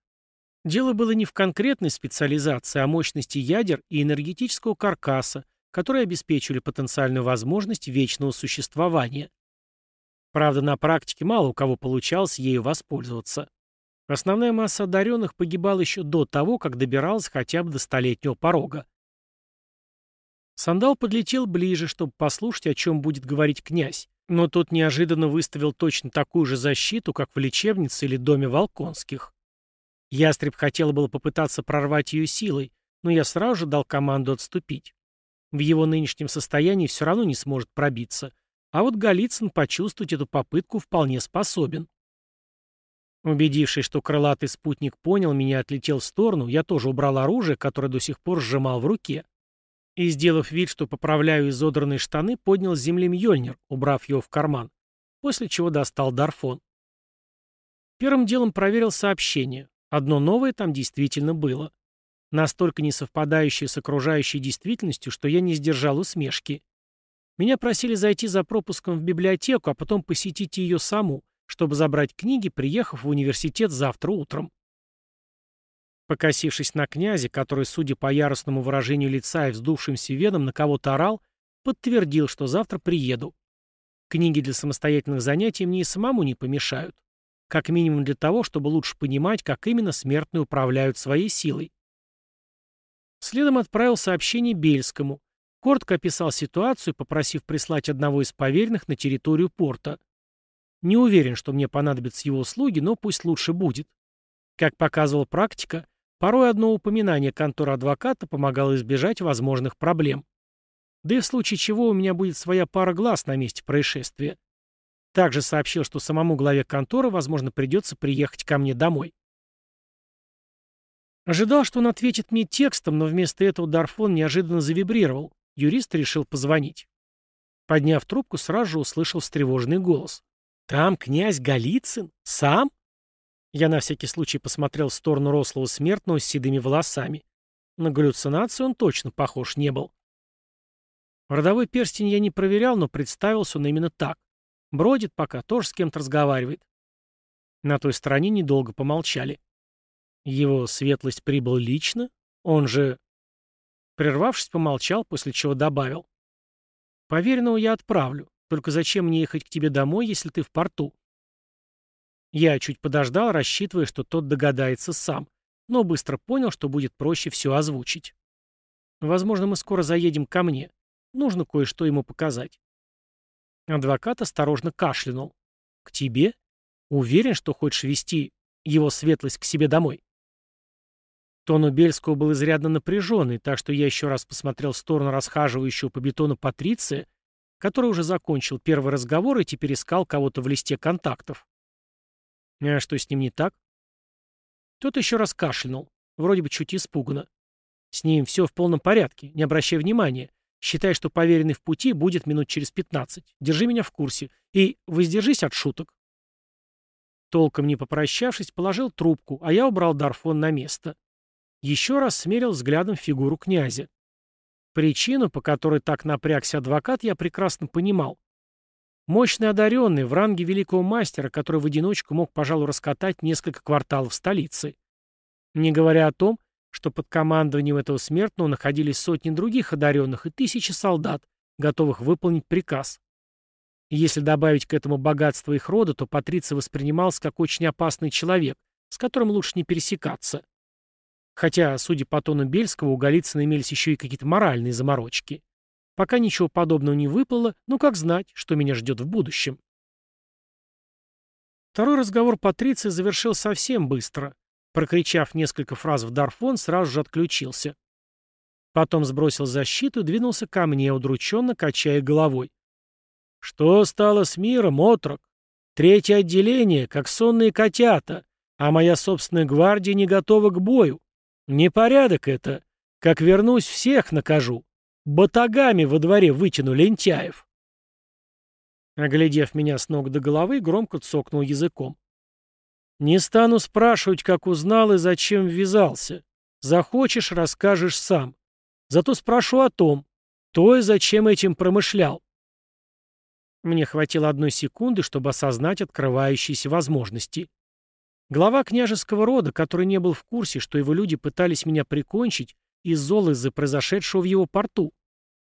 Дело было не в конкретной специализации, а мощности ядер и энергетического каркаса, которые обеспечивали потенциальную возможность вечного существования. Правда, на практике мало у кого получалось ею воспользоваться. Основная масса одаренных погибала еще до того, как добиралась хотя бы до столетнего порога. Сандал подлетел ближе, чтобы послушать, о чем будет говорить князь, но тот неожиданно выставил точно такую же защиту, как в лечебнице или доме Волконских. Ястреб хотел было попытаться прорвать ее силой, но я сразу же дал команду отступить. В его нынешнем состоянии все равно не сможет пробиться, а вот Голицын почувствовать эту попытку вполне способен. Убедившись, что крылатый спутник понял меня отлетел в сторону, я тоже убрал оружие, которое до сих пор сжимал в руке. И, сделав вид, что поправляю изодранные штаны, поднял с земли Мьёльнир, убрав его в карман, после чего достал Дарфон. Первым делом проверил сообщение. Одно новое там действительно было. Настолько не совпадающее с окружающей действительностью, что я не сдержал усмешки. Меня просили зайти за пропуском в библиотеку, а потом посетить ее саму, чтобы забрать книги, приехав в университет завтра утром. Покосившись на князя, который, судя по яростному выражению лица и вздувшимся венам, на кого-то орал, подтвердил, что завтра приеду. Книги для самостоятельных занятий мне и самому не помешают. Как минимум для того, чтобы лучше понимать, как именно смертные управляют своей силой. Следом отправил сообщение Бельскому. Коротко описал ситуацию, попросив прислать одного из поверенных на территорию порта. Не уверен, что мне понадобятся его услуги, но пусть лучше будет. Как показывала практика, порой одно упоминание конторы адвоката помогало избежать возможных проблем. Да и в случае чего у меня будет своя пара глаз на месте происшествия. Также сообщил, что самому главе конторы, возможно, придется приехать ко мне домой. Ожидал, что он ответит мне текстом, но вместо этого Дарфон неожиданно завибрировал. Юрист решил позвонить. Подняв трубку, сразу же услышал встревоженный голос. «Там князь Голицын? Сам?» Я на всякий случай посмотрел в сторону рослого смертного с седыми волосами. На галлюцинацию он точно похож не был. Родовой перстень я не проверял, но представился он именно так. Бродит пока, тоже с кем-то разговаривает. На той стороне недолго помолчали. Его светлость прибыл лично? Он же... Прервавшись, помолчал, после чего добавил. Поверенного я отправлю. Только зачем мне ехать к тебе домой, если ты в порту? Я чуть подождал, рассчитывая, что тот догадается сам, но быстро понял, что будет проще все озвучить. Возможно, мы скоро заедем ко мне. Нужно кое-что ему показать. Адвокат осторожно кашлянул. «К тебе? Уверен, что хочешь вести его светлость к себе домой?» Тон у Бельского был изрядно напряженный, так что я еще раз посмотрел в сторону расхаживающего по бетону Патриция, который уже закончил первый разговор и теперь искал кого-то в листе контактов. А что с ним не так? Тот еще раз кашлянул, вроде бы чуть испуганно. С ним все в полном порядке, не обращай внимания. Считай, что поверенный в пути будет минут через пятнадцать. Держи меня в курсе. И воздержись от шуток. Толком не попрощавшись, положил трубку, а я убрал Дарфон на место. Еще раз смерил взглядом фигуру князя. Причину, по которой так напрягся адвокат, я прекрасно понимал. Мощный одаренный, в ранге великого мастера, который в одиночку мог, пожалуй, раскатать несколько кварталов столицы. Не говоря о том, что под командованием этого смертного находились сотни других одаренных и тысячи солдат, готовых выполнить приказ. Если добавить к этому богатство их рода, то Патриций воспринимался как очень опасный человек, с которым лучше не пересекаться. Хотя, судя по тону Бельского, у Голицына имелись еще и какие-то моральные заморочки. Пока ничего подобного не выплыло, ну как знать, что меня ждет в будущем. Второй разговор Патриции завершил совсем быстро. Прокричав несколько фраз в Дарфон, сразу же отключился. Потом сбросил защиту и двинулся ко мне, удрученно качая головой. «Что стало с миром, отрок? Третье отделение, как сонные котята, а моя собственная гвардия не готова к бою. Непорядок это. Как вернусь, всех накажу. Батагами во дворе вытяну лентяев». Оглядев меня с ног до головы, громко цокнул языком. «Не стану спрашивать, как узнал и зачем ввязался. Захочешь, расскажешь сам. Зато спрошу о том, то и зачем этим промышлял. Мне хватило одной секунды, чтобы осознать открывающиеся возможности. Глава княжеского рода, который не был в курсе, что его люди пытались меня прикончить из зола из-за произошедшего в его порту.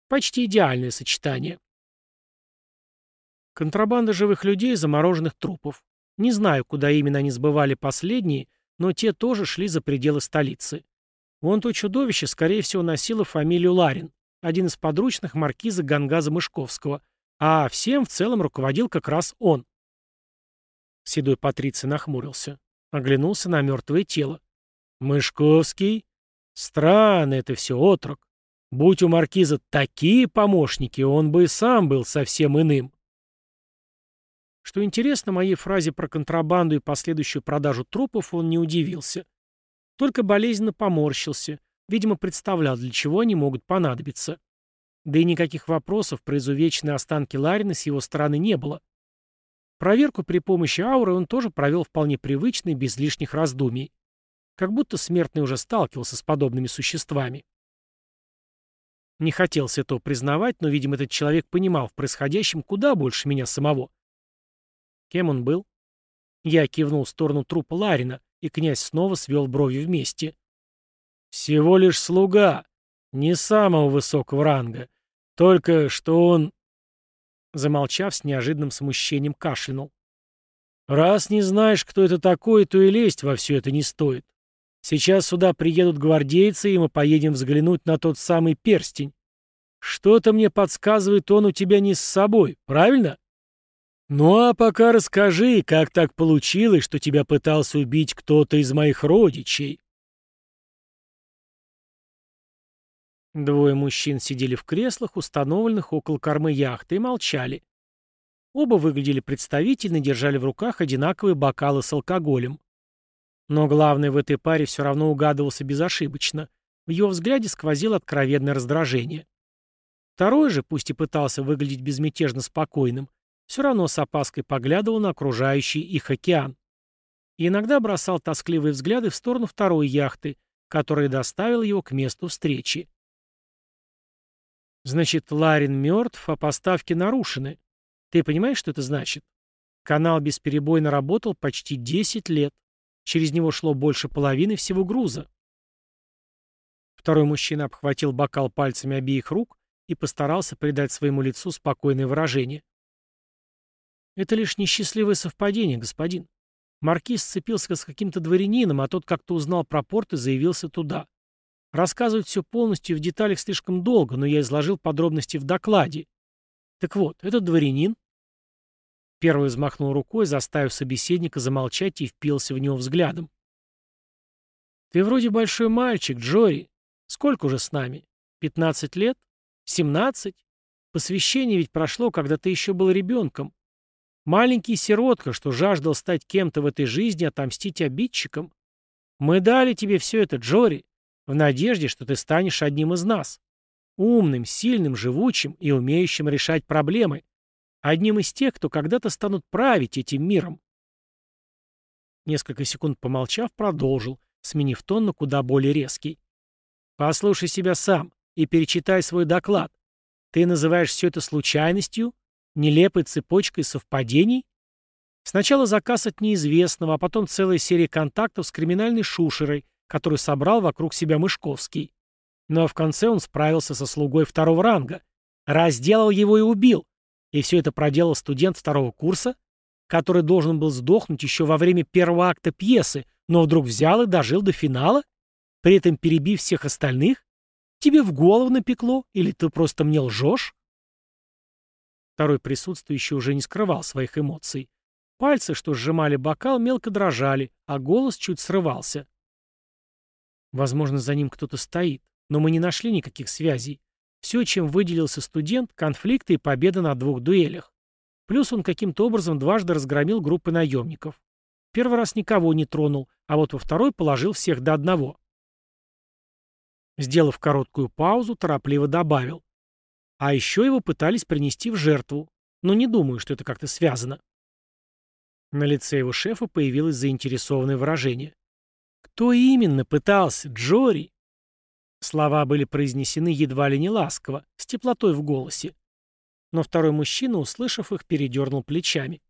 Почти идеальное сочетание. Контрабанда живых людей и замороженных трупов. Не знаю, куда именно они сбывали последние, но те тоже шли за пределы столицы. Вон то чудовище, скорее всего, носило фамилию Ларин, один из подручных маркиза Гангаза Мышковского, а всем в целом руководил как раз он. Седой Патриций нахмурился, оглянулся на мертвое тело. «Мышковский? Странно это все, отрок. Будь у маркиза такие помощники, он бы и сам был совсем иным». Что интересно, моей фразе про контрабанду и последующую продажу трупов он не удивился. Только болезненно поморщился, видимо, представлял, для чего они могут понадобиться. Да и никаких вопросов про изувеченные останки Ларина с его стороны не было. Проверку при помощи ауры он тоже провел вполне привычно и без лишних раздумий. Как будто смертный уже сталкивался с подобными существами. Не хотелось этого признавать, но, видимо, этот человек понимал в происходящем куда больше меня самого. Кем он был? Я кивнул в сторону трупа Ларина, и князь снова свел брови вместе. «Всего лишь слуга, не самого высокого ранга. Только что он...» Замолчав, с неожиданным смущением кашлянул. «Раз не знаешь, кто это такой, то и лезть во все это не стоит. Сейчас сюда приедут гвардейцы, и мы поедем взглянуть на тот самый перстень. Что-то мне подсказывает, он у тебя не с собой, правильно?» «Ну а пока расскажи, как так получилось, что тебя пытался убить кто-то из моих родичей?» Двое мужчин сидели в креслах, установленных около кормы яхты, и молчали. Оба выглядели представительно и держали в руках одинаковые бокалы с алкоголем. Но главное в этой паре все равно угадывался безошибочно. В его взгляде сквозило откровенное раздражение. Второй же, пусть и пытался выглядеть безмятежно спокойным, все равно с опаской поглядывал на окружающий их океан. И иногда бросал тоскливые взгляды в сторону второй яхты, которая доставила его к месту встречи. Значит, Ларин мертв, а поставки нарушены. Ты понимаешь, что это значит? Канал бесперебойно работал почти 10 лет. Через него шло больше половины всего груза. Второй мужчина обхватил бокал пальцами обеих рук и постарался придать своему лицу спокойное выражение. Это лишь несчастливое совпадение, господин. Маркиз сцепился с каким-то дворянином, а тот как-то узнал про порт и заявился туда. Рассказывать все полностью в деталях слишком долго, но я изложил подробности в докладе. Так вот, этот дворянин... Первый взмахнул рукой, заставив собеседника замолчать и впился в него взглядом. «Ты вроде большой мальчик, Джори. Сколько уже с нами? Пятнадцать лет? Семнадцать? Посвящение ведь прошло, когда ты еще был ребенком. Маленький сиротка, что жаждал стать кем-то в этой жизни, отомстить обидчикам. Мы дали тебе все это, Джори, в надежде, что ты станешь одним из нас. Умным, сильным, живучим и умеющим решать проблемы. Одним из тех, кто когда-то станут править этим миром. Несколько секунд помолчав, продолжил, сменив тон на куда более резкий. «Послушай себя сам и перечитай свой доклад. Ты называешь все это случайностью, Нелепой цепочкой совпадений? Сначала заказ от неизвестного, а потом целая серия контактов с криминальной шушерой, которую собрал вокруг себя Мышковский. Но в конце он справился со слугой второго ранга, разделал его и убил. И все это проделал студент второго курса, который должен был сдохнуть еще во время первого акта пьесы, но вдруг взял и дожил до финала, при этом перебив всех остальных? Тебе в голову напекло, или ты просто мне лжешь? Второй присутствующий уже не скрывал своих эмоций. Пальцы, что сжимали бокал, мелко дрожали, а голос чуть срывался. Возможно, за ним кто-то стоит, но мы не нашли никаких связей. Все, чем выделился студент, конфликты и победа на двух дуэлях. Плюс он каким-то образом дважды разгромил группы наемников. Первый раз никого не тронул, а вот во второй положил всех до одного. Сделав короткую паузу, торопливо добавил. А еще его пытались принести в жертву, но не думаю, что это как-то связано. На лице его шефа появилось заинтересованное выражение. «Кто именно пытался, Джори?» Слова были произнесены едва ли не ласково, с теплотой в голосе. Но второй мужчина, услышав их, передернул плечами.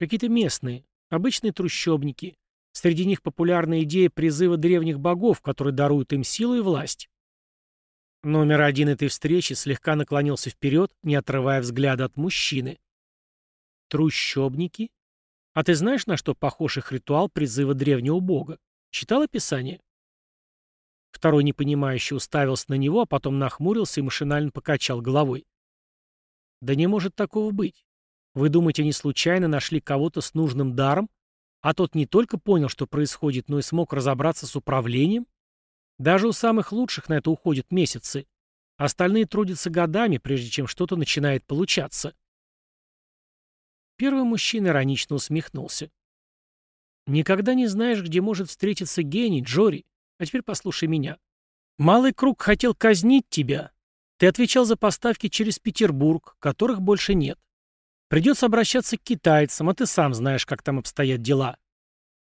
Какие-то местные, обычные трущобники. Среди них популярна идея призыва древних богов, которые даруют им силу и власть. Номер один этой встречи слегка наклонился вперед, не отрывая взгляда от мужчины. Трущобники? А ты знаешь, на что похож их ритуал призыва древнего бога? Читал описание? Второй непонимающе уставился на него, а потом нахмурился и машинально покачал головой. Да не может такого быть. Вы думаете, они случайно нашли кого-то с нужным даром, а тот не только понял, что происходит, но и смог разобраться с управлением? Даже у самых лучших на это уходят месяцы. Остальные трудятся годами, прежде чем что-то начинает получаться. Первый мужчина иронично усмехнулся. «Никогда не знаешь, где может встретиться гений, Джори. А теперь послушай меня. Малый круг хотел казнить тебя. Ты отвечал за поставки через Петербург, которых больше нет. Придется обращаться к китайцам, а ты сам знаешь, как там обстоят дела.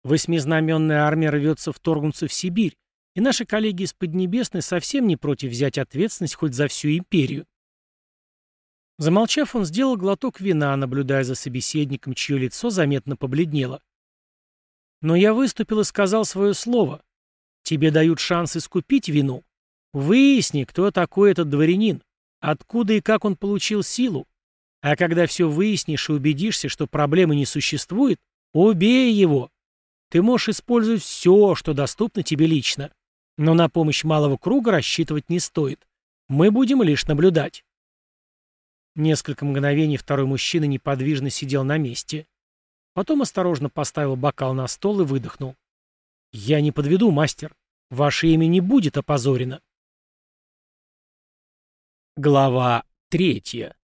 Восьмизнаменная армия рвется вторгнуться в Сибирь, и наши коллеги из Поднебесной совсем не против взять ответственность хоть за всю империю. Замолчав, он сделал глоток вина, наблюдая за собеседником, чье лицо заметно побледнело. Но я выступил и сказал свое слово. Тебе дают шанс искупить вину. Выясни, кто такой этот дворянин, откуда и как он получил силу. А когда все выяснишь и убедишься, что проблемы не существует, убей его. Ты можешь использовать все, что доступно тебе лично. Но на помощь малого круга рассчитывать не стоит. Мы будем лишь наблюдать. Несколько мгновений второй мужчина неподвижно сидел на месте. Потом осторожно поставил бокал на стол и выдохнул. «Я не подведу, мастер. Ваше имя не будет опозорено». Глава третья.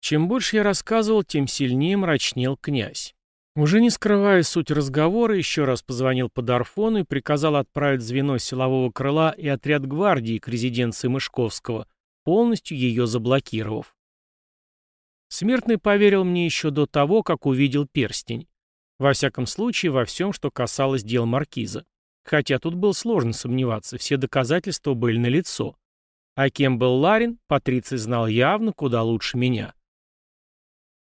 Чем больше я рассказывал, тем сильнее мрачнел князь. Уже не скрывая суть разговора, еще раз позвонил по Дарфону и приказал отправить звено силового крыла и отряд гвардии к резиденции Мышковского, полностью ее заблокировав. Смертный поверил мне еще до того, как увидел перстень. Во всяком случае, во всем, что касалось дел маркиза. Хотя тут было сложно сомневаться, все доказательства были налицо. А кем был Ларин, Патриций знал явно куда лучше меня.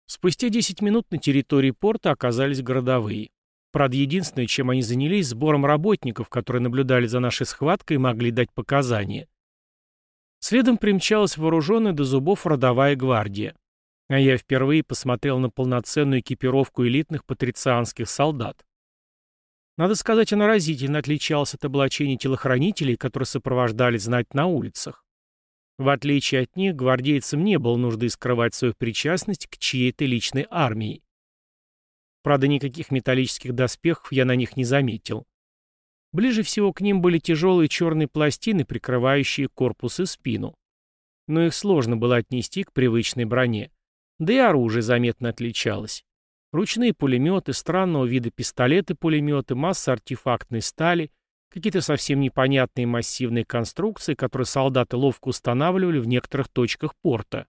Спустя 10 минут на территории порта оказались городовые. Правда, единственное, чем они занялись, сбором работников, которые наблюдали за нашей схваткой и могли дать показания. Следом примчалась вооруженная до зубов родовая гвардия. А я впервые посмотрел на полноценную экипировку элитных патрицианских солдат. Надо сказать, она разительно отличалась от облачений телохранителей, которые сопровождали знать на улицах. В отличие от них, гвардейцам не было нужды скрывать свою причастность к чьей-то личной армии. Правда, никаких металлических доспехов я на них не заметил. Ближе всего к ним были тяжелые черные пластины, прикрывающие корпус и спину. Но их сложно было отнести к привычной броне. Да и оружие заметно отличалось. Ручные пулеметы, странного вида пистолеты-пулеметы, масса артефактной стали, какие-то совсем непонятные массивные конструкции, которые солдаты ловко устанавливали в некоторых точках порта.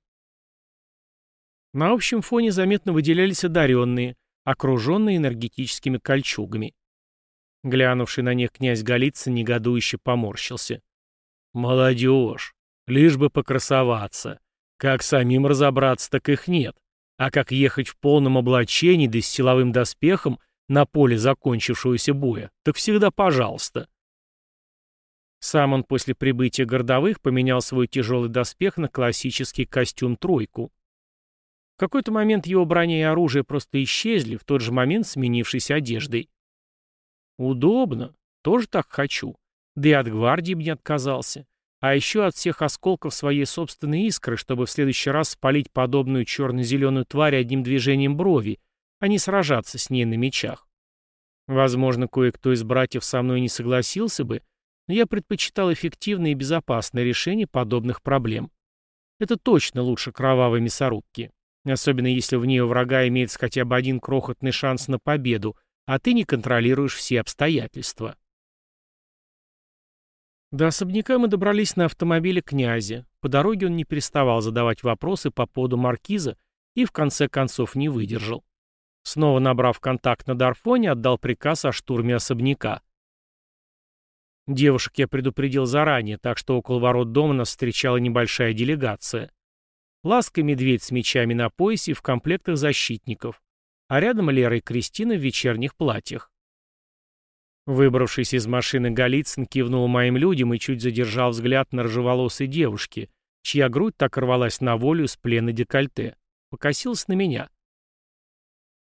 На общем фоне заметно выделялись одаренные, окруженные энергетическими кольчугами. Глянувший на них князь Голицын негодующе поморщился. «Молодежь! Лишь бы покрасоваться. Как самим разобраться, так их нет. А как ехать в полном облачении, да с силовым доспехом, на поле закончившегося боя, так всегда пожалуйста. Сам он после прибытия городовых поменял свой тяжелый доспех на классический костюм-тройку. В какой-то момент его броня и оружие просто исчезли, в тот же момент сменившись одеждой. Удобно, тоже так хочу. Да и от гвардии бы не отказался. А еще от всех осколков своей собственной искры, чтобы в следующий раз спалить подобную черно-зеленую тварь одним движением брови, а не сражаться с ней на мечах. Возможно, кое-кто из братьев со мной не согласился бы, но я предпочитал эффективное и безопасное решение подобных проблем. Это точно лучше кровавой мясорубки. Особенно если в нее врага имеется хотя бы один крохотный шанс на победу, а ты не контролируешь все обстоятельства. До особняка мы добрались на автомобиле князя. По дороге он не переставал задавать вопросы по поводу маркиза и в конце концов не выдержал. Снова набрав контакт на Дарфоне, отдал приказ о штурме особняка. Девушек я предупредил заранее, так что около ворот дома нас встречала небольшая делегация. Ласка медведь с мечами на поясе в комплектах защитников, а рядом Лера и Кристина в вечерних платьях. Выбравшись из машины Голицын кивнул моим людям и чуть задержал взгляд на рыжеволосой девушке, чья грудь так рвалась на волю с плена декольте. Покосился на меня.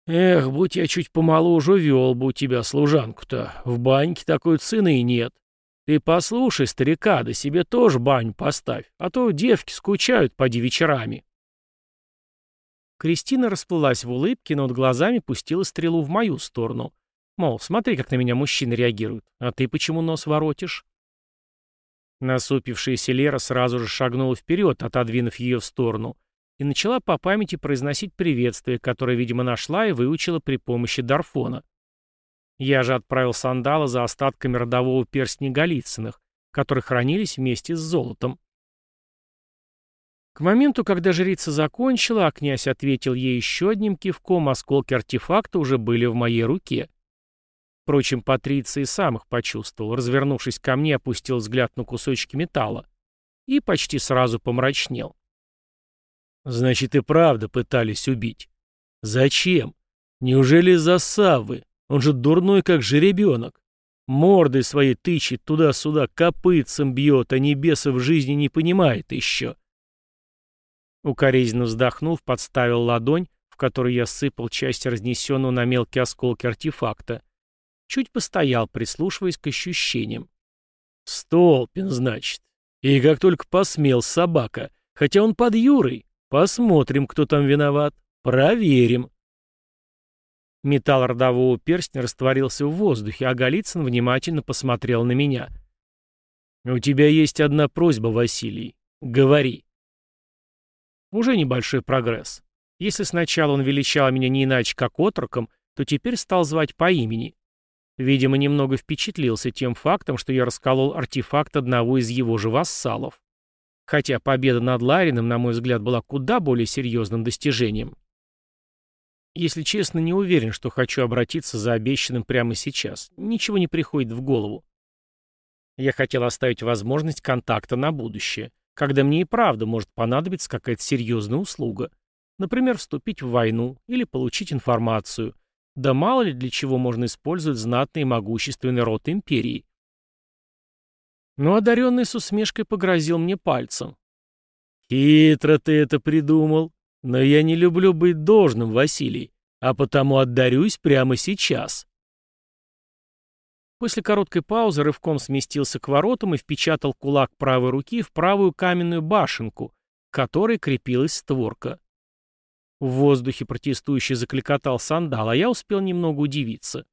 «Эх, будь я чуть помоложе, вел бы у тебя служанку-то. В баньке такой цены нет. Ты послушай, старика, да себе тоже баню поставь, а то девки скучают поди вечерами». Кристина расплылась в улыбке, но от глазами пустила стрелу в мою сторону — Мол, смотри, как на меня мужчины реагируют. А ты почему нос воротишь? Насупившаяся Лера сразу же шагнула вперед, отодвинув ее в сторону, и начала по памяти произносить приветствие, которое, видимо, нашла и выучила при помощи Дарфона. Я же отправил сандала за остатками родового перстня Голицыных, которые хранились вместе с золотом. К моменту, когда жрица закончила, а князь ответил ей еще одним кивком, осколки артефакта уже были в моей руке. Впрочем, Патриций сам их почувствовал, развернувшись ко мне, опустил взгляд на кусочки металла и почти сразу помрачнел. «Значит, и правда пытались убить. Зачем? Неужели из-за Саввы? Он же дурной, как жеребенок. Мордой своей тычет туда-сюда, копытцем бьет, а небеса в жизни не понимает еще». Укоризненно вздохнув, подставил ладонь, в которой я сыпал часть разнесенного на мелкие осколки артефакта, Чуть постоял, прислушиваясь к ощущениям. Столпин, значит. И как только посмел собака. Хотя он под Юрой. Посмотрим, кто там виноват. Проверим. Металл родового перстня растворился в воздухе, а Голицын внимательно посмотрел на меня. «У тебя есть одна просьба, Василий. Говори». Уже небольшой прогресс. Если сначала он величал меня не иначе, как отроком, то теперь стал звать по имени. Видимо, немного впечатлился тем фактом, что я расколол артефакт одного из его же вассалов. Хотя победа над Ларином, на мой взгляд, была куда более серьезным достижением. Если честно, не уверен, что хочу обратиться за обещанным прямо сейчас. Ничего не приходит в голову. Я хотел оставить возможность контакта на будущее, когда мне и правда может понадобиться какая-то серьезная услуга. Например, вступить в войну или получить информацию – да мало ли для чего можно использовать знатный и могущественный род империи. Но одаренный с усмешкой погрозил мне пальцем. «Хитро ты это придумал, но я не люблю быть должным, Василий, а потому отдарюсь прямо сейчас». После короткой паузы рывком сместился к воротам и впечатал кулак правой руки в правую каменную башенку, к которой крепилась створка. В воздухе протестующий закликотал сандал, а я успел немного удивиться.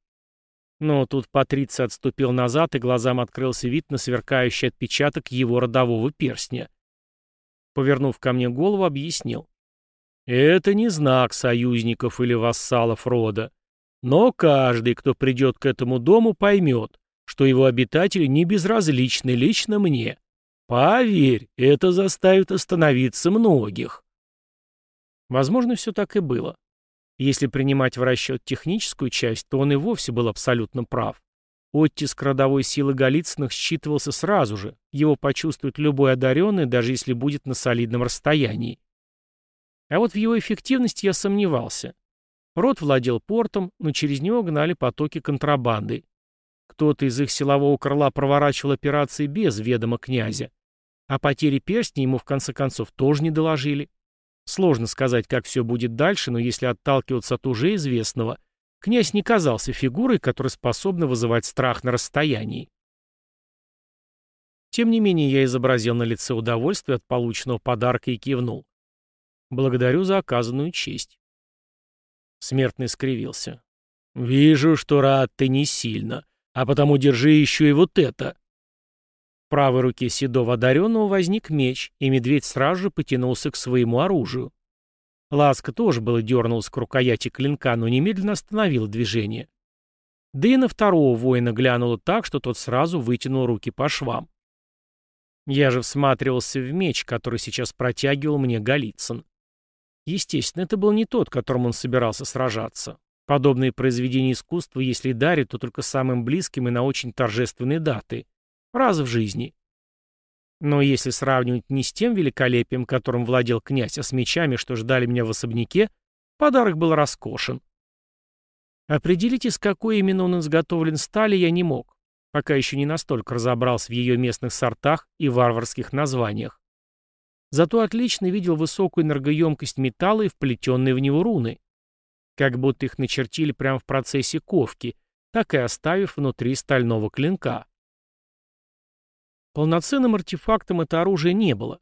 Но тут Патриций отступил назад, и глазам открылся вид на сверкающий отпечаток его родового перстня. Повернув ко мне голову, объяснил. «Это не знак союзников или вассалов рода. Но каждый, кто придет к этому дому, поймет, что его обитатели не безразличны лично мне. Поверь, это заставит остановиться многих». Возможно, все так и было. Если принимать в расчет техническую часть, то он и вовсе был абсолютно прав. Оттиск родовой силы Голицыных считывался сразу же, его почувствует любой одаренный, даже если будет на солидном расстоянии. А вот в его эффективности я сомневался. Рот владел портом, но через него гнали потоки контрабанды. Кто-то из их силового крыла проворачивал операции без ведома князя. О потере перстня ему в конце концов тоже не доложили. Сложно сказать, как все будет дальше, но если отталкиваться от уже известного, князь не казался фигурой, которая способна вызывать страх на расстоянии. Тем не менее, я изобразил на лице удовольствие от полученного подарка и кивнул. Благодарю за оказанную честь. Смертный скривился. «Вижу, что рад ты не сильно, а потому держи еще и вот это». Правой руке седого одаренного возник меч, и медведь сразу же потянулся к своему оружию. Ласка тоже было дернулась к рукояти клинка, но немедленно остановила движение. Да и на второго воина глянула так, что тот сразу вытянул руки по швам. Я же всматривался в меч, который сейчас протягивал мне Голицын. Естественно, это был не тот, которым он собирался сражаться. Подобные произведения искусства, если дарят, то только самым близким и на очень торжественные даты. Раз в жизни. Но если сравнивать не с тем великолепием, которым владел князь, а с мечами, что ждали меня в особняке, подарок был роскошен. Определить, из какой именно он изготовлен стали, я не мог, пока еще не настолько разобрался в ее местных сортах и варварских названиях. Зато отлично видел высокую энергоемкость металла и вплетенные в него руны. Как будто их начертили прямо в процессе ковки, так и оставив внутри стального клинка. Полноценным артефактом это оружие не было,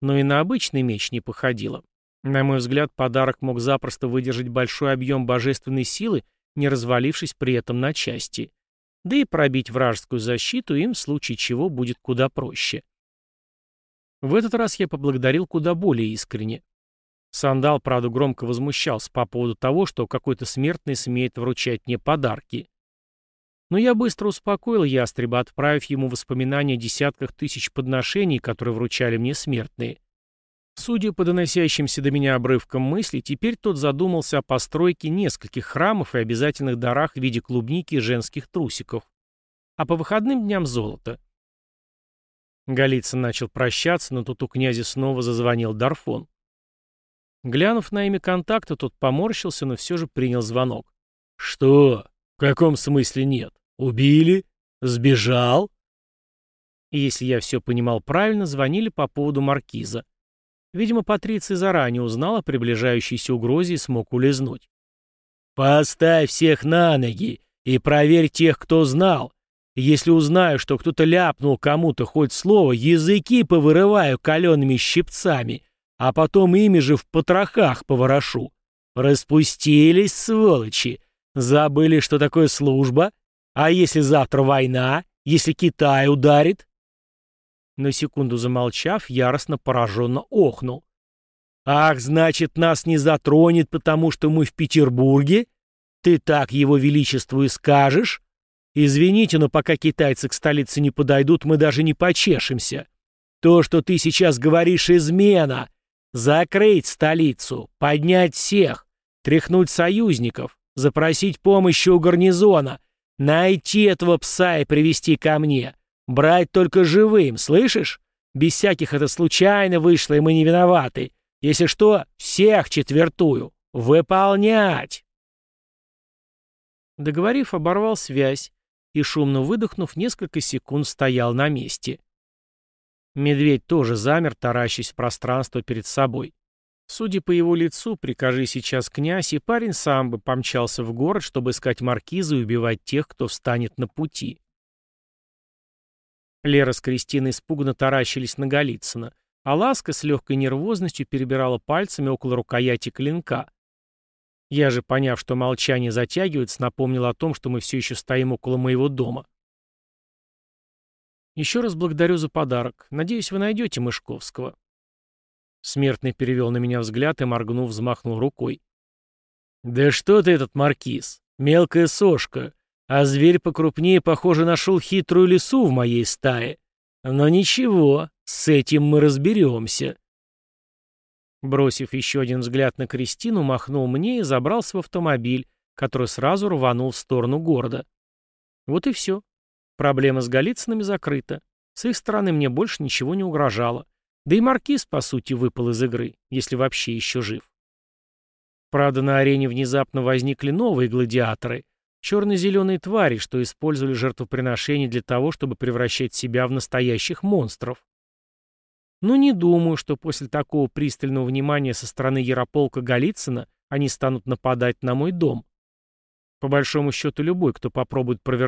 но и на обычный меч не походило. На мой взгляд, подарок мог запросто выдержать большой объем божественной силы, не развалившись при этом на части. Да и пробить вражескую защиту им в случае чего будет куда проще. В этот раз я поблагодарил куда более искренне. Сандал, правда, громко возмущался по поводу того, что какой-то смертный смеет вручать мне подарки. Но я быстро успокоил ястреба, отправив ему воспоминания о десятках тысяч подношений, которые вручали мне смертные. Судя по доносящимся до меня обрывкам мыслей, теперь тот задумался о постройке нескольких храмов и обязательных дарах в виде клубники и женских трусиков. А по выходным дням золото. Голицын начал прощаться, но тут у князя снова зазвонил Дарфон. Глянув на имя контакта, тот поморщился, но все же принял звонок. «Что? В каком смысле нет? Убили? Сбежал?» И если я все понимал правильно, звонили по поводу маркиза. Видимо, Патриций заранее узнал о приближающейся угрозе и смог улизнуть. «Поставь всех на ноги и проверь тех, кто знал. Если узнаю, что кто-то ляпнул кому-то хоть слово, языки повырываю калеными щипцами, а потом ими же в потрохах поворошу. Распустились, сволочи. Забыли, что такое служба? А если завтра война? Если Китай ударит? На секунду замолчав, яростно пораженно охнул. «Ах, значит, нас не затронет, потому что мы в Петербурге? Ты так его величеству и скажешь?» Извините, но пока китайцы к столице не подойдут, мы даже не почешемся. То, что ты сейчас говоришь, измена. Закрыть столицу, поднять всех, тряхнуть союзников, запросить помощи у гарнизона, найти этого пса и привести ко мне. Брать только живым, слышишь? Без всяких это случайно вышло, и мы не виноваты. Если что, всех четвертую. Выполнять!» Договорив, оборвал связь, и, шумно выдохнув, несколько секунд стоял на месте. Медведь тоже замер, таращась в пространство перед собой. Судя по его лицу, прикажи сейчас князь, и парень сам бы помчался в город, чтобы искать маркиза и убивать тех, кто встанет на пути. Лера с Кристиной испуганно таращились на Голицына, а Ласка с легкой нервозностью перебирала пальцами около рукояти клинка. Я же, поняв, что молчание затягивается, напомнил о том, что мы все еще стоим около моего дома. Еще раз благодарю за подарок. Надеюсь, вы найдете Мышковского. Смертный перевел на меня взгляд и, моргнув, взмахнул рукой. «Да что ты этот маркиз? Мелкая сошка. А зверь покрупнее, похоже, нашел хитрую лису в моей стае. Но ничего, с этим мы разберемся». Бросив еще один взгляд на Кристину, махнул мне и забрался в автомобиль, который сразу рванул в сторону города. Вот и все. Проблема с Голицынами закрыта. С их стороны мне больше ничего не угрожало. Да и Маркиз, по сути, выпал из игры, если вообще еще жив. Правда, на арене внезапно возникли новые гладиаторы, черно-зеленые твари, что использовали жертвоприношения для того, чтобы превращать себя в настоящих монстров. Но не думаю, что после такого пристального внимания со стороны Ярополка Голицына они станут нападать на мой дом. По большому счету, любой, кто попробует провернуть